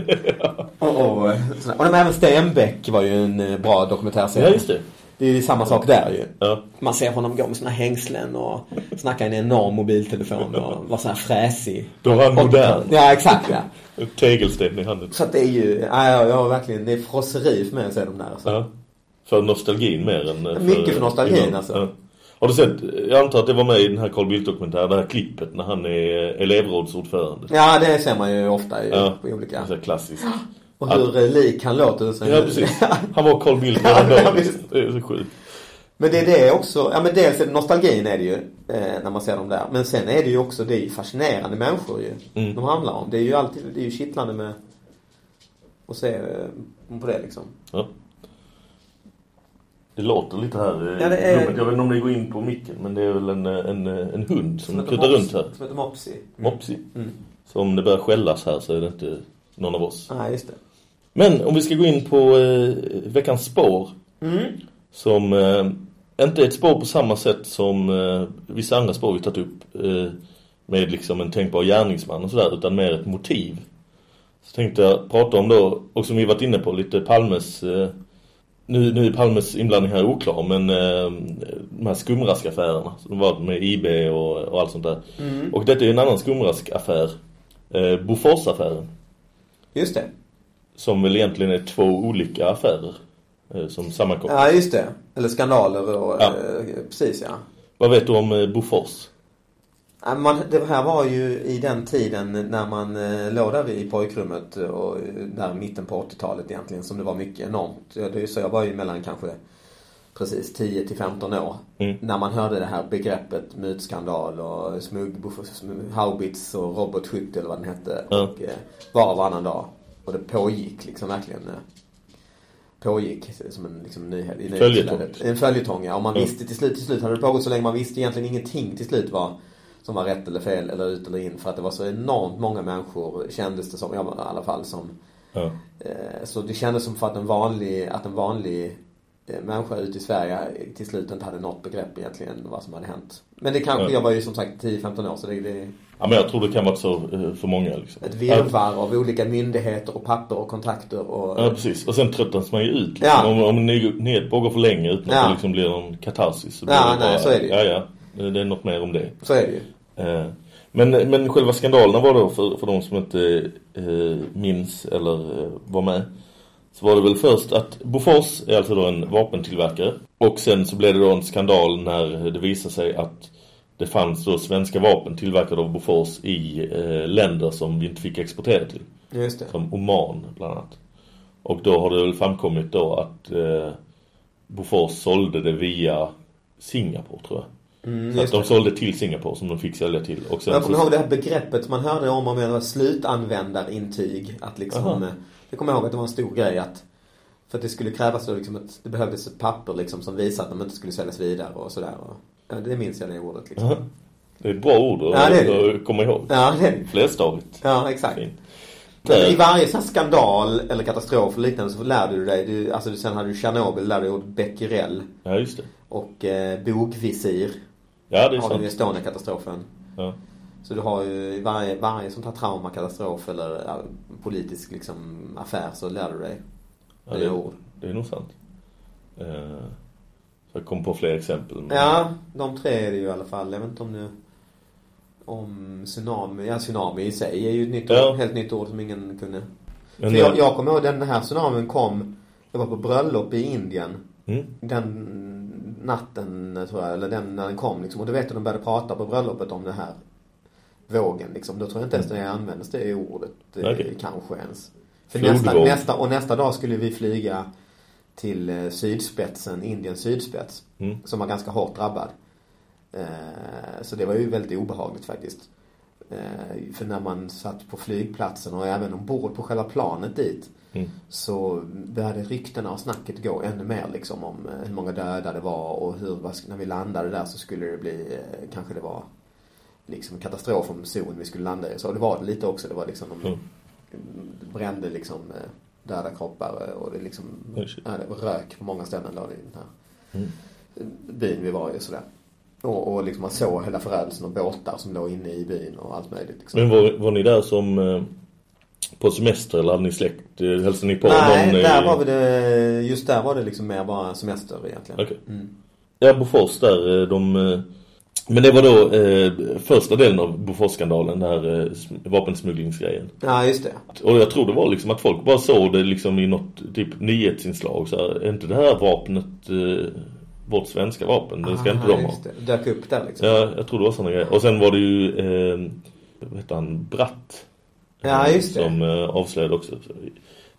och, och, sådär. och de, även Stenbeck var ju en eh, bra dokumentärserie. Ja, just det. Det är ju samma sak där ju. Ja. Man ser honom gå med sina hängslen och snacka i en enorm mobiltelefon och vara så här fräsig. Då var han modern. Ja, exakt ja. Tegelsten i handen. Så att det är ju, ja, ja, verkligen, det är frosseri för mig att se dem där. Alltså. Ja. För nostalgin mer än... eh, Mycket för nostalgin, ibland. alltså. Ja. Har du sett, jag antar att det var med i den här Carl Bildt-dokumentären, det här klippet när han är elevrådsordförande. Ja, det ser man ju ofta i, Ja, på olika. så klassiskt. <gasps> Och hur eh, lik han låter. Så Ja, precis. <laughs> Han var Carl Bildt redan ja, då. Det är så sjukt. Men det är det också, ja men dels nostalgin är det ju, eh, när man ser dem där. Men sen är det ju också, det är fascinerande människor ju. Mm. De handlar om. Det är ju alltid, det är ju kittlande med att se eh, på det liksom. Ja. Det låter lite här eh, Ja, är-. Jag vet inte om det går in på micken, men det är väl en, eh, en, en hund som heter kutar runt här. Som heter Mopsy. Mopsy. Mm. Så om det börjar skällas här så är det inte någon av oss. Nej, just det. Men om vi ska gå in på eh, veckans spår. Mm. Som eh, inte är ett spår på samma sätt som eh, vissa andra spår vi tagit upp. Eh, med liksom en tänkbar gärningsman och sådär. Utan mer ett motiv. Så tänkte jag prata om då, och som vi varit inne på, lite Palmes eh, nu, nu är Palmes inblandning här oklar, men eh, de här skumraskaffärerna som var med IB och, och allt sånt där. Mm. Och detta är en annan skumraskaffär. Eh, Boforsaffären. Just det. Som väl egentligen är två olika affärer eh, som sammankommer. Ja, just det. Eller skandaler och... Ja. Eh, precis, ja. Vad vet du om eh, Bofors? Man, det här var ju i den tiden när man låg där i pojkrummet och där mitten på 80-talet egentligen som det var mycket enormt. Det är så jag var ju mellan kanske precis 10 till 15 år. Mm. När man hörde det här begreppet mutskandal och smugg, sm- haubits och robotskytt eller vad den hette. Ja. Och var och varannan dag. Och det pågick liksom verkligen. Eh, pågick som en liksom, nyhet. i Följetong. En följetong, ja. Och man Ja. visste till slut, till slut hade det pågått så länge man visste egentligen ingenting till slut var som var rätt eller fel eller ut eller in. För att det var så enormt många människor kändes det som, ja, i alla fall som Ja. Eh, Så det kändes som för att en vanlig, att en vanlig eh, människa ute i Sverige till slut inte hade något begrepp egentligen vad som hade hänt. Men det kanske, Ja. jag var ju som sagt 10-15 år så det, det Ja, men jag tror det kan vara så eh, för många liksom. ett virrvarr av olika myndigheter och papper och kontakter och... Ja, precis. Och sen tröttas man ju ut. Liksom. Ja. Om, om pågår för länge utan att Ja. det liksom blir någon katarsis. Så blir Ja, det nej, bara, så är det ju. Ja, ja. Det det är något mer om det. Så är det ju. Eh, Men, men själva skandalerna var då, för, för de som inte eh, minns eller eh, var med, så var det väl först att Bofors är alltså då en vapentillverkare. Och sen så blev det då en skandal när det visade sig att det fanns då svenska vapen tillverkade av Bofors i eh, länder som vi inte fick exportera till. Just det. Som Oman bland annat. Och då har det väl framkommit då att eh, Bofors sålde det via Singapore tror jag. Mm, så att de det. sålde till Singapore som de fick sälja till. Och sen Jag kommer så- ihåg det här begreppet man hörde om var slutanvändarintyg. Att liksom, eh, jag kommer ihåg att det var en stor grej att för att det skulle krävas då liksom ett, det behövdes ett papper liksom som visade att de inte skulle säljas vidare och sådär. Och, ja, det minns jag det ordet liksom. Aha. Det är ett bra ord att Ja, det komma ihåg. Ja, det. Flerstavigt. Ja, exakt. Men Eh, I varje sån skandal eller katastrof eller liknande så lärde du dig, du, alltså sen hade du Tjernobyl, lärde du ordet becquerel Ja, just det. och eh, bogvisir. Ja, det är har du sant. Estonia-katastrofen. Ja. Så du har ju i varje, varje sånt här trauma, katastrof eller ja, politisk liksom affär så lär du dig Ja, det, ord. det är nog sant. Eh, så jag kom på fler exempel. men- Ja, de tre är det ju i alla fall. Jag vet inte om det... Om tsunami. Ja, tsunami i sig är ju ett nytt Ja. ord, helt nytt ord som ingen kunde. Men, För jag, jag kommer ihåg den här tsunamin kom, jag var på bröllop i Indien. Mm. Den natten tror jag, eller den när den kom liksom. Och du vet att de började prata på bröllopet om den här vågen liksom. Då tror jag inte ens det användes det ordet eh, Okej. kanske ens. För Flodvåg. nästa, nästa, och nästa dag skulle vi flyga till eh, sydspetsen, Indiens sydspets. Mm. Som var ganska hårt drabbad. Eh, så det var ju väldigt obehagligt faktiskt. Eh, för när man satt på flygplatsen och även ombord på själva planet dit. Mm. Så började ryktena och snacket gå ännu mer liksom om hur många döda det var och hur, när vi landade där så skulle det bli, kanske det var liksom katastrof om zon vi skulle landa i. Så det var det lite också. Det var liksom, de Mm. brände liksom döda kroppar och det liksom, Oh, ja, det var rök på många ställen då i den här Mm. byn vi var i och sådär. Och, och liksom man såg hela förödelsen och båtar som låg inne i byn och allt möjligt. Liksom. Men var, var ni där som eh, på semester eller hade ni släkt? Eh, Hälsade ni på Nej, någon? i- där var vi det, just där var det liksom mer bara semester egentligen. Okej. Mm. Ja, Bofors där, eh, de... Men det var då eh, första delen av Bofors-skandalen, den här eh, sm- vapensmugglingsgrejen. Ja, just det. Och jag tror det var liksom att folk bara såg det liksom i något typ nyhetsinslag så här, är inte det här vapnet eh, vårt svenska vapen? Det ska inte de ha. det. Dök upp där liksom. Ja, jag tror det var sådana grejer. Och sen var det ju, eh, vad heter han, Bratt. Ja, just det. Som eh, avslöjade också.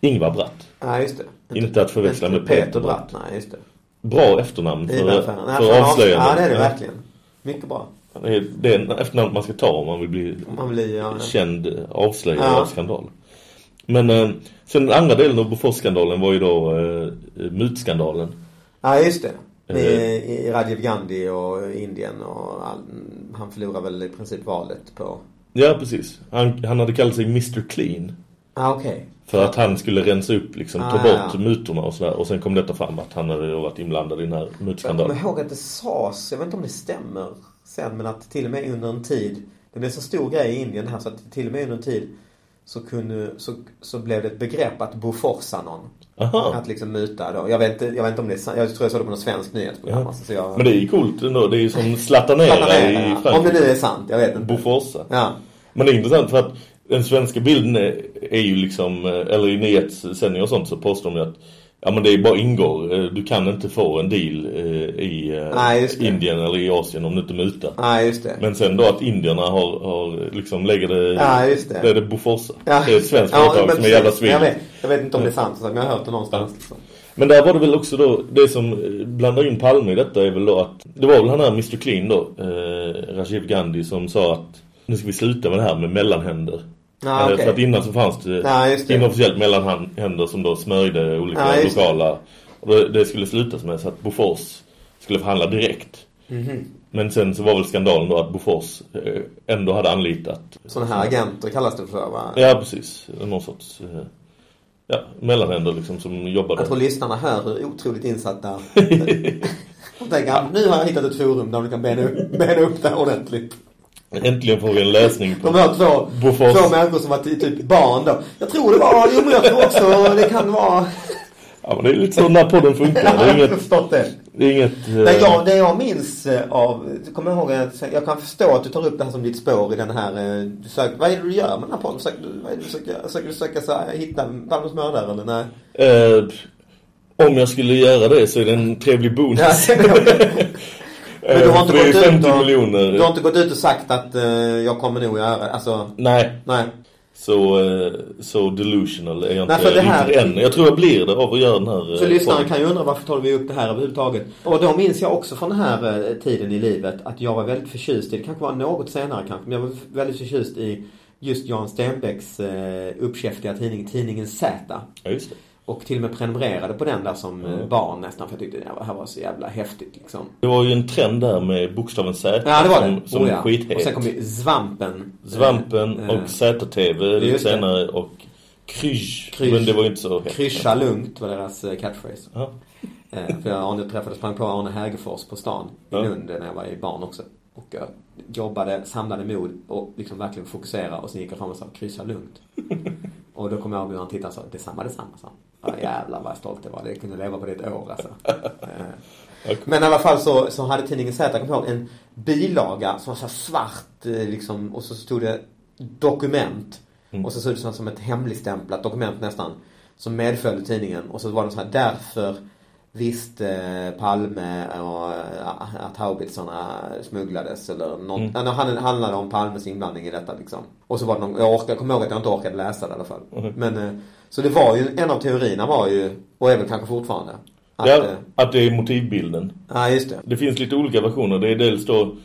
Ingvar Bratt. Ja, just det. Inte att förväxla inte med Peter Bratt. Nej, just det. Bra efternamn för. Nej, för fan, avslöjande. Ja, det är det verkligen. Mycket bra. Det är det är efternamn man ska ta om man vill bli man blir, ja, känd, eh, avslöjad Ja. av skandal. Men eh, sen den andra delen av Bofors-skandalen var ju då eh, mutskandalen. Ja, just det. Med Eh. i Rajiv Gandhi och Indien och all, han förlorar väl i princip valet på... Ja, precis. Han, han hade kallat sig Mr. Clean. Ja, okej. För att han skulle rensa upp, liksom, ta Ah, bort ja. mutorna och sådär. Och sen kom detta fram att han hade varit inblandad i den här Jag kommer mutskandalen. ihåg att det sades, jag vet inte om det stämmer sen, men att till och med under en tid, det blev så stor grej i Indien här så att till och med under en tid så, kunde, så, så blev det ett begrepp att boforsa någon. Aha. Att liksom muta då. Jag vet, inte, jag vet inte om det är sant. Jag tror jag såg det på något svenskt nyhetsprogram. Ja. Alltså, så jag... Men det är ju coolt ändå. Det är ju som Zlatanera, i ja. Frankrike. Om det nu är sant, jag vet inte. Boforsa. Ja. Men det är intressant för att den svenska bilden är, är ju liksom, eh, eller i nyhetssändningar och sånt så påstår de att Ja men det är bara ingår. Eh, Du kan inte få en deal eh, i Nej. Indien eller i Asien om du inte mutar. Nej, just det. Men sen då att indierna har, har liksom lägger det... Ja, just det. Det är det Boforsa. Ja. Det är ett svenskt Ja, företag som är jävla svin. Jag vet, jag vet inte om det är sant, men jag har hört det någonstans. Liksom. Men där var det väl också då, det som blandar in Palme i detta är väl då att, det var väl han här Mr Clean då, eh, Rajiv Gandhi som sa att nu ska vi sluta med det här med mellanhänder. Ja, Eh, okej. För att innan så fanns det, just det. inofficiellt mellanhänder som då smörjde olika det. lokala. Och det, det skulle slutas med så att Bofors skulle förhandla direkt. Mhm. Men sen så var väl skandalen då att Bofors eh, ändå hade anlitat Sådana här agenter kallas det för va? Ja, precis. Någon sorts eh, ja, mellanhänder liksom som jobbade. Jag tror lyssnarna hör hur otroligt insatta. <laughs> De tänker, nu har jag hittat ett forum där vi kan bena upp, bena upp det ordentligt. Äntligen får vi en läsning på De här två, Bofors. två människor som var ty- typ barn då. Jag tror det var, jo men jag tror också det kan vara. Ja, men det är lite så den här podden funkar. Det är <laughs> inget, det. det är inget eh, Nej, jag, det jag minns eh, av, kommer jag ihåg att jag kan förstå att du tar upp det här som ditt spår i den här, eh, du söker, vad är det du gör med den här podden? Försöker du, vad är det du försöker, försöker du söka så här, hitta Palmes mördare eller nej? eh, om jag skulle göra det så är det en trevlig bonus. Men du har inte Eh, är gått 50 ut och, miljoner. Du har inte gått ut och sagt att eh, jag kommer nog göra, alltså, Nej, nej. så, eh, så delusional är jag inte Nej, för det här- riktigt än. Jag tror jag blir det av att göra den här Så eh, lyssnaren podden. kan ju undra varför tar vi upp det här överhuvudtaget. Och då minns jag också från den här eh, tiden i livet att jag var väldigt förtjust i, det kanske var något senare kanske, men jag var väldigt förtjust i just Jan Stenbecks eh, uppkäftiga tidning, tidningen Z. Ja, just det. Och till och med prenumererade på den där som eh, barn nästan för jag tyckte det här var så jävla häftigt liksom. Det var ju en trend där med bokstaven Z. Ja det var som, det. Som Oh, ja. skithet. Och sen kom ju Svampen. Svampen Eh, och ZTV lite senare och Krysch. Krysch. Men det var ju inte så häftigt. Kryscha lugnt var deras eh, catchphrase. Ja. Eh, för jag Arne träffade, sprang på Arne Hägerfors på stan i Ja. Lund när jag var i barn också. Och jag jobbade, samlade mod och liksom verkligen fokusera och sen gick jag fram och sa kryssa lugnt. <laughs> och då kom jag ihåg hur han tittade och sa detsamma, detsamma, sa han. Ja, jävlar vad stolt jag var. Det kunde leva på det ett år alltså. <laughs> Men i alla fall så, så hade tidningen Z, jag kommer ihåg, en bilaga som var så svart eh, liksom och så stod det dokument. Mm. Och så såg det ut som ett hemligstämplat dokument nästan. Som medföljde tidningen. Och så var det så här, därför visste Palme och, eh, att haubitsarna smugglades eller något. Mm. Han handlade om Palmes inblandning i detta liksom. Och så var det någon, jag, orkade, jag kommer ihåg att jag inte orkade läsa det i alla fall. Mm. Men, eh, så det var ju, en av teorierna var ju, och är väl kanske fortfarande. Att, ja, eh, att det är motivbilden. ja just det. Det finns lite olika versioner. Det är dels då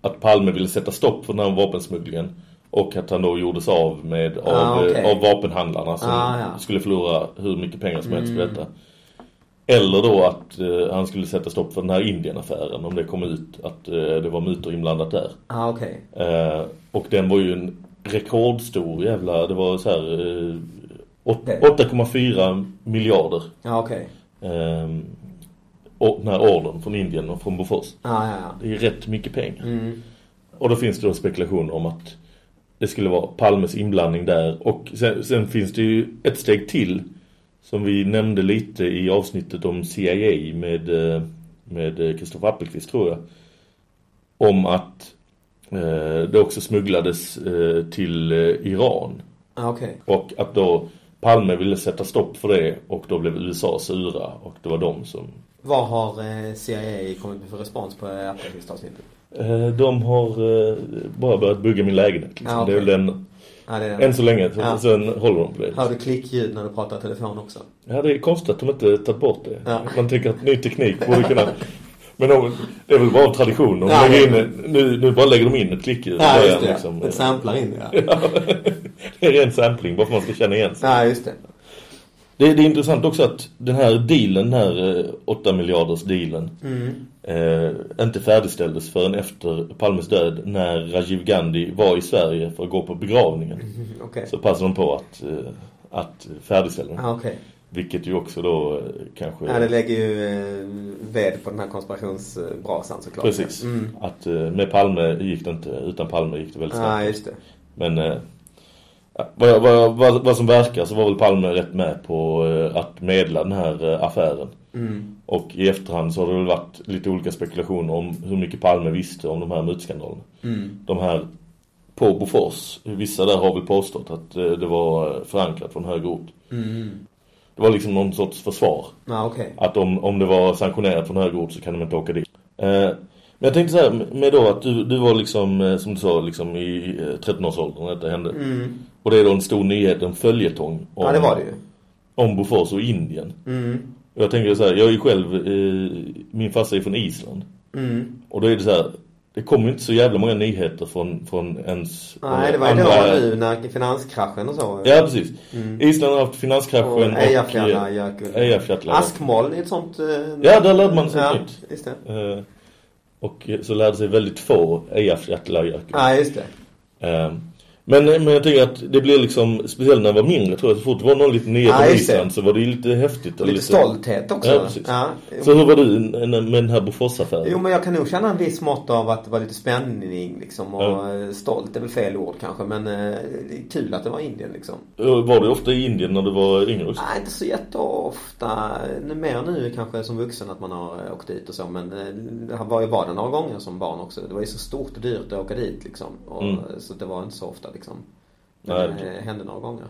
att Palme ville sätta stopp för den här vapensmugglingen. Och att han då gjordes av med av, Ah, eh, av vapenhandlarna som Ah, ja. skulle förlora hur mycket pengar som helst Mm. detta. Eller då att eh, han skulle sätta stopp för den här Indienaffären om det kom ut att eh, det var mutor inblandat där. Ja okej. Eh, och den var ju en rekordstor jävla, det var så här eh, åt- Okej. 8,4 miljarder. Ja okej. Eh, och den här ordern från Indien och från Bofors. Ja, ja, ja. Det är rätt mycket pengar. Mm. Och då finns det då spekulationer om att det skulle vara Palmes inblandning där. Och sen, sen finns det ju ett steg till som vi nämnde lite i avsnittet om CIA med eh, med Kristoffer Appelqvist tror jag. Om att eh, det också smugglades eh, till eh, Iran. Ja, okej. Och att då Palme ville sätta stopp för det och då blev USA sura och det var de som Vad har eh, CIA kommit med för respons på eh, Appelqvist-avsnittet? Eh, De har eh, bara börjat bygga min lägenhet. Liksom. Ja, okej. Det är väl den, Ja, det är än så länge. Ja. Sen håller de på det. Hör du klickljud när du pratar telefon också? Ja, det är konstigt att de inte tagit bort det. Ja. Man tänker att ny teknik borde kunna... Men de, det är väl bara tradition. De Ja, lägger in, nu, nu bara lägger de in ett klickljud. Ja, just det. liksom. Ett samplar in det, ja. <laughs> Det är ren sampling, bara för man ska känna igen sig. Ja, just det. Det, det är intressant också att den här dealen, den här eh, 8 miljarders dealen Mm. Eh, inte färdigställdes förrän efter Palmes död när Rajiv Gandhi var i Sverige för att gå på begravningen. Mhm, okej. Så passade de på att, eh, att färdigställa den. Ja, okej. Vilket ju också då eh, kanske... Ja, det lägger ju eh, ved på den här konspirationsbrasan såklart. Precis. Mm. Att eh, med Palme gick det inte, utan Palme gick det väldigt snabbt. Ja, just det. Men vad, vad, vad, vad som verkar så var väl Palme rätt med på att medla den här affären. Mm. Och i efterhand så har det väl varit lite olika spekulationer om hur mycket Palme visste om de här mutskandalerna. Mm. De här på Bofors, vissa där har väl påstått att eh, det var förankrat från högre ort. Mm. Det var liksom någon sorts försvar. Ja, okej. Att om, om det var sanktionerat från högre ort så kan de inte åka dit. Eh, men jag tänkte så här, med då att du, du var liksom, eh, som du sa, liksom i eh, 13-årsåldern när detta hände. Mm. Och det är då en stor nyhet, en följetong. Om, Ja, det var det ju. Om Bofors och Indien. Mm. Jag tänker så här, jag är ju själv, eh, min farsa är från Island. Mm. Och då är det så här, det kommer inte så jävla många nyheter från, från ens Nej, det var ju då nu när finanskraschen och så. Ja, precis. Mm. Island har haft finanskraschen Och Eyjafjallajökull. Eyjafjallajökull. Askmoln är ett sånt... eh, Ja, där lärde man sig ja, nytt. just det. Eh, och så lärde sig väldigt få Eyjafjallajökull. Ja, just det. Eh, men, men jag tänker att det blir liksom, speciellt när jag var mindre tror jag, så fort det var någon om just det. Island så var det lite häftigt. och Lite stolthet också. Ja, precis. Ja. Så hur var du med den här Boforsaffären? Jo men jag kan nog känna en viss mått av att det var lite spänning liksom och Ja. stolt är väl fel ord kanske men eh, kul att det var Indien liksom. Var du ofta i Indien när du var yngre också? Nej inte så jätteofta. Mer nu kanske som vuxen att man har eh, åkt dit och så men eh, det har- var ju det några gånger som barn också. Det var ju så stort och dyrt att åka dit liksom. Och, Mm. Så det var inte så ofta liksom. Men Nej, det hände några gånger.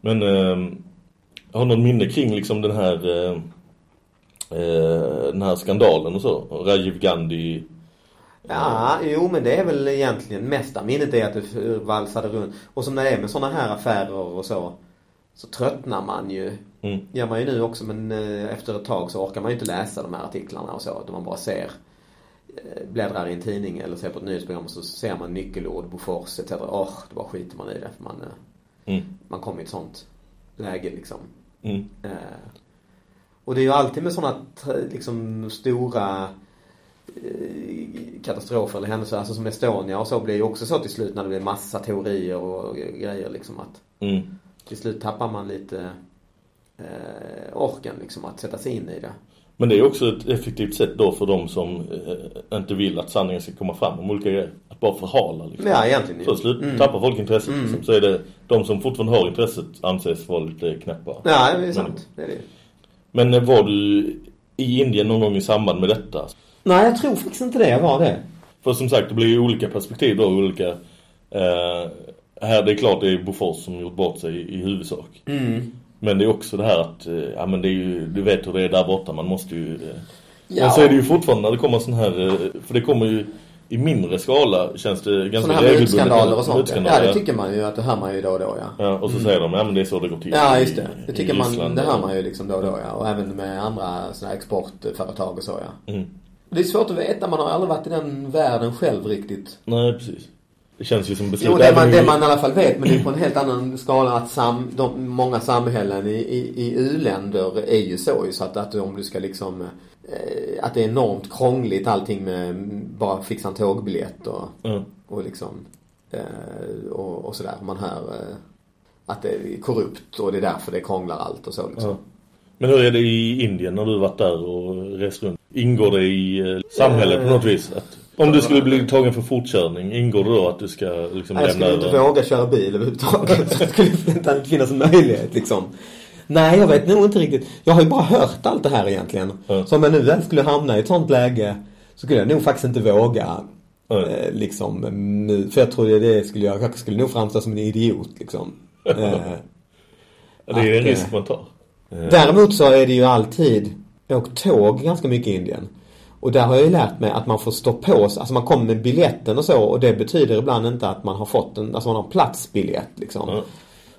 Men eh, har någon minne kring liksom den här eh, eh, den här skandalen och så. Rajiv Gandhi. Ja, jo men det är väl egentligen mesta minnet är att det valsade runt. Och som när det är med sådana här affärer och så. Så tröttnar man ju. Mm. gör man ju nu också men eh, efter ett tag så orkar man ju inte läsa de här artiklarna och så. Utan man bara ser, bläddrar i en tidning eller ser på ett nyhetsprogram så ser man nyckelord, Bofors etc. Åh, då bara skiter man i det för man, eh, Mm. man kommer i ett sånt läge liksom. Mm. Eh, och det är ju alltid med sådana liksom stora eh, katastrofer eller händelser, alltså som Estonia och så blir ju också så till slut när det blir massa teorier och grejer liksom att Mm. till slut tappar man lite eh, orken liksom att sätta sig in i det. Men det är också ett effektivt sätt då för de som eh, inte vill att sanningen ska komma fram om olika grejer. Att bara förhala liksom. Ja, egentligen. Så slut Mm. tappar folk intresset Mm. liksom. Så är det de som fortfarande har intresset anses vara lite knäppa. Ja, det är Men- sant. Det är det. Men eh, var du i Indien någon gång i samband med detta? Nej, jag tror faktiskt inte det. Jag var det. För som sagt, det blir ju olika perspektiv då, olika... Eh, här, det är klart det är Bofors som gjort bort sig i, i huvudsak. Mm. Men det är också det här att, eh, ja men det är ju, du vet hur det är där borta, man måste ju... Eh, Ja. Men så är det ju fortfarande när det kommer sån här, eh, för det kommer ju i mindre skala känns det ganska Sådana här mutskandaler och sånt. Ja, det tycker man ju att det hör man ju då och då, ja. Ja, och så säger de, ja men det är så det går till. Ja, just det. Det tycker man, det hör man ju liksom då och då, ja. Och även med andra sådana här exportföretag och så, ja. Mm. Det är svårt att veta, man har aldrig varit i den världen själv riktigt. Nej, precis. Det känns ju som beslut. Jo, det man, det man i alla fall vet, men det är på en helt annan skala att sam, de, många samhällen i, i, i u-länder är ju så så att, att om du ska liksom eh, att det är enormt krångligt allting med mm, bara fixa en tågbiljett och, Ja. och liksom eh, och, och sådär. Man hör eh, att det är korrupt och det är därför det krånglar allt och så liksom. Ja. Men hur är det i Indien när du varit där och rest runt? Ingår det i samhället på något vis? Att, om du skulle bli tagen för fortkörning, ingår det då att du ska liksom Nej, jag lämna skulle inte våga köra bil överhuvudtaget. <laughs> Det skulle inte finnas en möjlighet liksom. Nej, jag vet nog inte riktigt. Jag har ju bara hört allt det här egentligen. Så om jag nu väl skulle hamna i ett sånt läge så skulle jag nog faktiskt inte våga. Eh, liksom, nu, för jag tror det, skulle jag, jag skulle nog framstå som en idiot liksom. <laughs> Eh, det är en att, risk eh, man tar. Däremot så är det ju alltid, jag åkt tåg ganska mycket i Indien. Och där har jag ju lärt mig att man får stå på sig, alltså man kommer med biljetten och så och det betyder ibland inte att man har fått en, alltså man har platsbiljett liksom.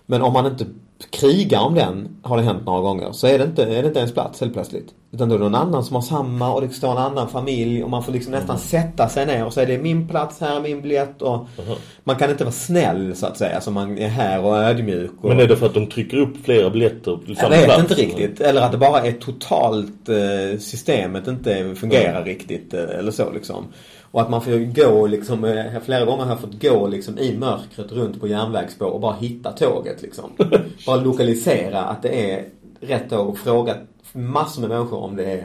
Men om man inte krigar om den, har det hänt några gånger, så är det inte, är det inte ens plats helt plötsligt. Utan då är det någon annan som har samma och det står en annan familj och man får liksom nästan sätta sig ner och så är det min plats här, min biljett och man kan inte vara snäll så att säga, så man är här och ödmjuk. Och... Men är det för att de trycker upp flera biljetter till Jag samma vet plats? inte riktigt. Eller att det bara är totalt eh, systemet inte fungerar riktigt eh, eller så liksom. Och att man får gå liksom, eh, flera gånger har jag fått gå liksom i mörkret runt på järnvägsspår och bara hitta tåget liksom. <laughs> bara lokalisera att det är rätt tåg och fråga massor med människor om det är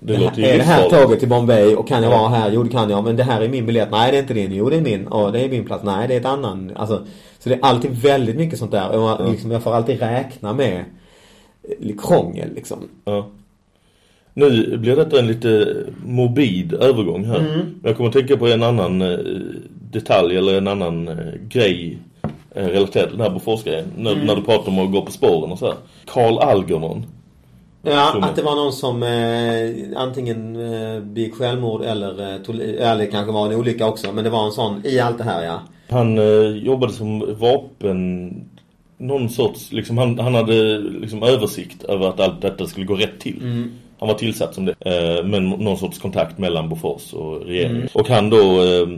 Det ju är det här tåget till Bombay och kan jag Ja. vara här? Jo det kan jag. Men det här är min biljett. Nej det är inte din. Jo det är min. Och det är min plats. Nej det är ett annan. Alltså, så det är alltid väldigt mycket sånt där. Och liksom, jag får alltid räkna med eh, krångel liksom. Ja. Nu blir detta en lite morbid övergång här. Mm. Men Jag kommer att tänka på en annan eh, detalj eller en annan eh, grej eh, relaterad till den här Boforsgrejen. När, Mm. när du pratar om att gå på spåren och så här. Karl Algernon. Ja, att det var någon som eh, antingen eh, begick självmord eller, eh, tog, eller kanske var en olycka också. Men det var en sån i allt det här ja. Han eh, jobbade som vapen... Någon sorts... Liksom, han, han hade liksom översikt över att allt detta skulle gå rätt till. Mm. Han var tillsatt som det. Eh, men någon sorts kontakt mellan Bofors och regeringen. Mm. Och han då eh,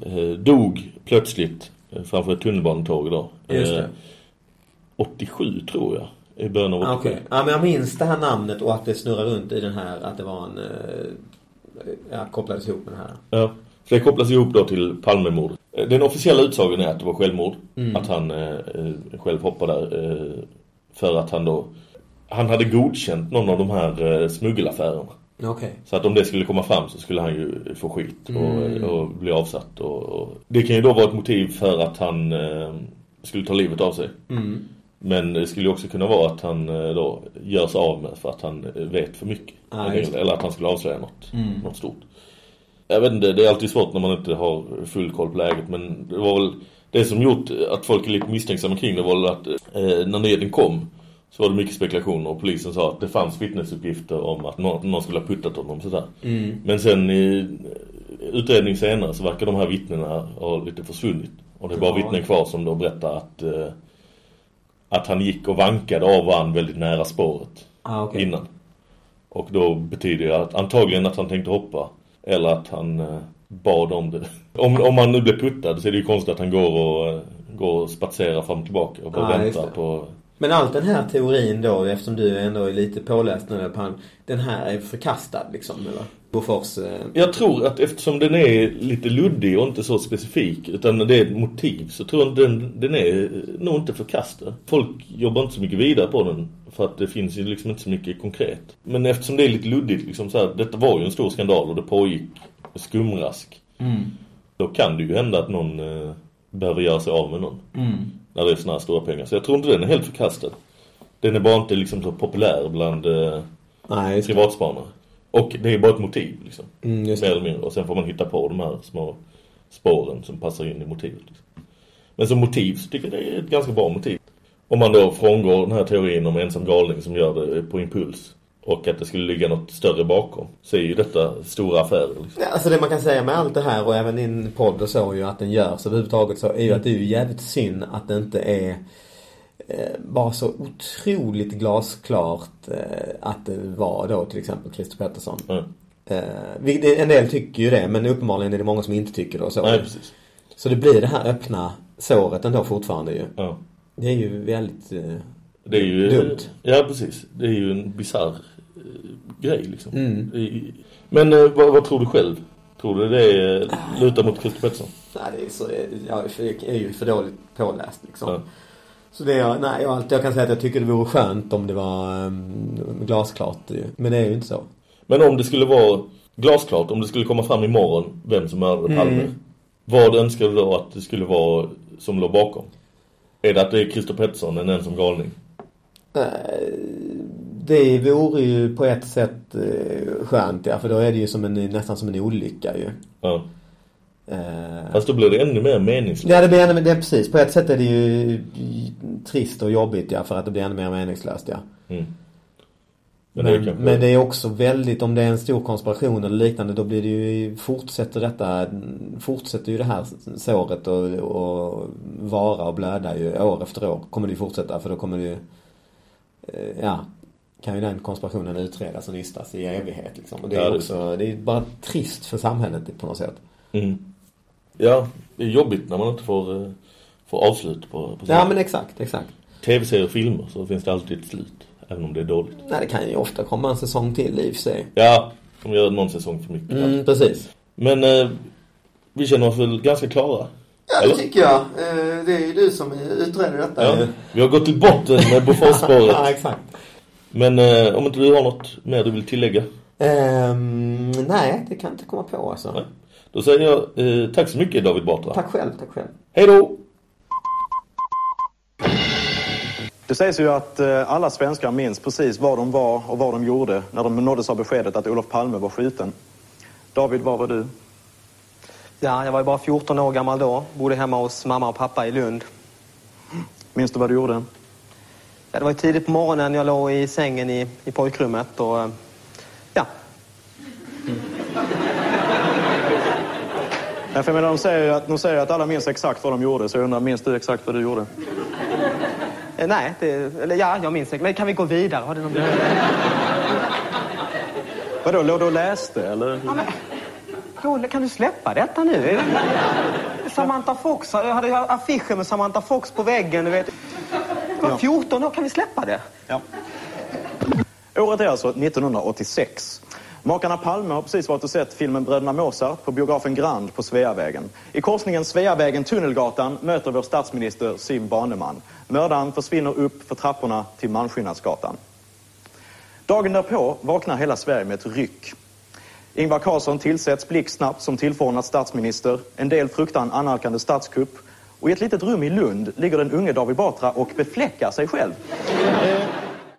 eh, dog plötsligt framför ett tunnelbanetåg då. Just det. Eh, 87 tror jag. I början av 87. Ah, Okej. Ja men jag minns det här namnet och att det snurrar runt i den här. Att det var en... Ja, kopplades ihop med det här. Ja. Så det kopplas ihop då till Palmemordet. Eh, Den officiella utsagan är att det var självmord. Mm. Att han eh, eh, själv hoppade där. Eh, för att han då... Han hade godkänt någon av de här eh, smuggelaffärerna. Okej. Så att om det skulle komma fram så skulle han ju få skit och, Mm. och bli avsatt. Och, och... Det kan ju då vara ett motiv för att han eh, skulle ta livet av sig. Mm. Men det skulle ju också kunna vara att han eh, då gör sig av med för att han eh, vet för mycket. Ah, eller att han skulle avslöja något, Mm. något stort. Jag vet inte, det är alltid svårt när man inte har full koll på läget. Men det var väl det som gjort att folk är lite misstänksamma kring det var väl att eh, när nyheten kom så var det mycket spekulationer och polisen sa att det fanns vittnesuppgifter om att någon, någon skulle ha puttat honom sådär. Mm. Men sen i utredning senare så verkar de här vittnena ha lite försvunnit. Och det är bara Ja. vittnen kvar som då berättar att, eh, att han gick och vankade av och an väldigt nära spåret Ah, okej. innan. Och då betyder det att antagligen att han tänkte hoppa. Eller att han eh, bad om det. <laughs> Om, om han nu blev puttad så är det ju konstigt att han går och, eh, går och spatserar fram och tillbaka och bara just väntar på... Men allt den här teorin då, eftersom du ändå är lite påläst när är Palm, den här är förkastad liksom, eller? Bofors... Eh, Jag tror att eftersom den är lite luddig och inte så specifik utan det är ett motiv så tror jag att den, den är nog inte förkastad. Folk jobbar inte så mycket vidare på den för att det finns ju liksom inte så mycket konkret. Men eftersom det är lite luddigt liksom så här, detta var ju en stor skandal och det pågick skumrask. Mm. Då kan det ju hända att någon eh, behöver göra sig av med någon. Mm. När det är såna här stora pengar. Så jag tror inte den är helt förkastad. Den är bara inte liksom så populär bland eh, Nej, privatspanare. Och det är bara ett motiv liksom. Mm, Mer eller mindre. Och sen får man hitta på de här små spåren som passar in i motivet. Liksom. Men som motiv så tycker jag det är ett ganska bra motiv. Om man då frångår den här teorin om ensam galning som gör det på impuls. Och att det skulle ligga något större bakom. Så är ju detta stora affärer liksom. Ja, Alltså det man kan säga med allt det här och även din podd och så ju att den görs överhuvudtaget så är ju att det är ju jävligt synd att det inte är eh, bara så otroligt glasklart eh, att det var då till exempel Christer Pettersson. Mm. En del tycker ju det men uppenbarligen är det många som inte tycker det och så. Nej, precis. Så det blir det här öppna såret ändå fortfarande ju. Ja. Det är ju väldigt Det är ju... dumt. Ja, precis. Det är ju en bizarr grej liksom. Mm. Är- Men eh, vad, vad tror du själv? Tror du det eh, lutar mot Christer Pettersson? Nej, det är, så, jag är för- jag är ju för dåligt påläst liksom. Ja. Så det är, nej, jag, jag kan säga att jag tycker det vore skönt om det var um, glasklart ju. Men det är ju inte så. Men om det skulle vara glasklart, om det skulle komma fram imorgon vem som mördade Mm. Palme. Vad önskar du då att det skulle vara som låg bakom? Är det att det är Christer Pettersson, en ensam galning? Det vore ju på ett sätt eh, skönt ja, för då är det ju som en, nästan som en olycka ju. Ja. Eh, Fast då blir det ännu mer meningslöst. Ja, det blir ännu, det är precis. På ett sätt är det ju trist och jobbigt ja, för att det blir ännu mer meningslöst ja. Mm. Men, Men, det men, kanske... det är också väldigt, om det är en stor konspiration eller liknande, då blir det ju, fortsätter detta, fortsätter ju det här såret och, och vara och blöda ju år efter år. Kommer det ju fortsätta för då kommer det ju, eh, ja, kan ju den konspirationen utredas och nystas i evighet liksom. Och det är också, det är bara trist för samhället på något sätt. Mm. Ja, det är jobbigt när man inte får, eh, får avslut på, på Ja men exakt, exakt. Tv-serier och filmer så finns det alltid ett slut. Även om det är dåligt. Nej det kan ju ofta komma en säsong till i och för sig. Ja, de gör någon säsong för mycket. Mm, precis. Men eh, vi känner oss väl ganska klara? Ja Eller? det tycker jag. Eh, Det är ju du som utreder detta Ja, vi har gått till botten med <laughs> Boforsspåret. Ja, exakt. Men eh, om inte du har något mer du vill tillägga? Ehm, nej, det kan jag inte komma på alltså. Nej. Då säger jag eh, tack så mycket David Batra. Tack själv, tack själv. Hej då! Det sägs ju att eh, alla svenskar minns precis var de var och vad de gjorde när de nåddes av beskedet att Olof Palme var skjuten. David, var var du? Ja, jag var ju bara 14 år gammal då. Bodde hemma hos mamma och pappa i Lund. Minns du vad du gjorde? Ja, det var tidigt på morgonen. Jag låg i sängen i, i pojkrummet och... eh, Ja, <laughs> Ja, för de säger att, de säger att alla minns exakt vad de gjorde, så jag undrar, minns du exakt vad du gjorde? Eh, nej, det, eller ja, jag minns. Men kan vi gå vidare? Har du någon... <laughs> Vadå, låg du och läste, eller? Ja, men, Joel, kan du släppa detta nu? Samantha Fox, jag hade affischer med Samantha Fox på väggen, du vet. Jag var 14 år, kan vi släppa det? Ja. Året är alltså 1986. Makarna Palme har precis varit och sett filmen Bröderna Mozart på biografen Grand på Sveavägen. I korsningen Sveavägen-Tunnelgatan möter vår statsminister Sim Baneman. Mördaren försvinner upp för trapporna till Malmskillnadsgatan. Dagen därpå vaknar hela Sverige med ett ryck. Ingvar Carlsson tillsätts blixtsnabbt som tillförordnad statsminister. En del fruktar en annalkande statskupp. Och i ett litet rum i Lund ligger den unge David Batra och befläckar sig själv. Eh,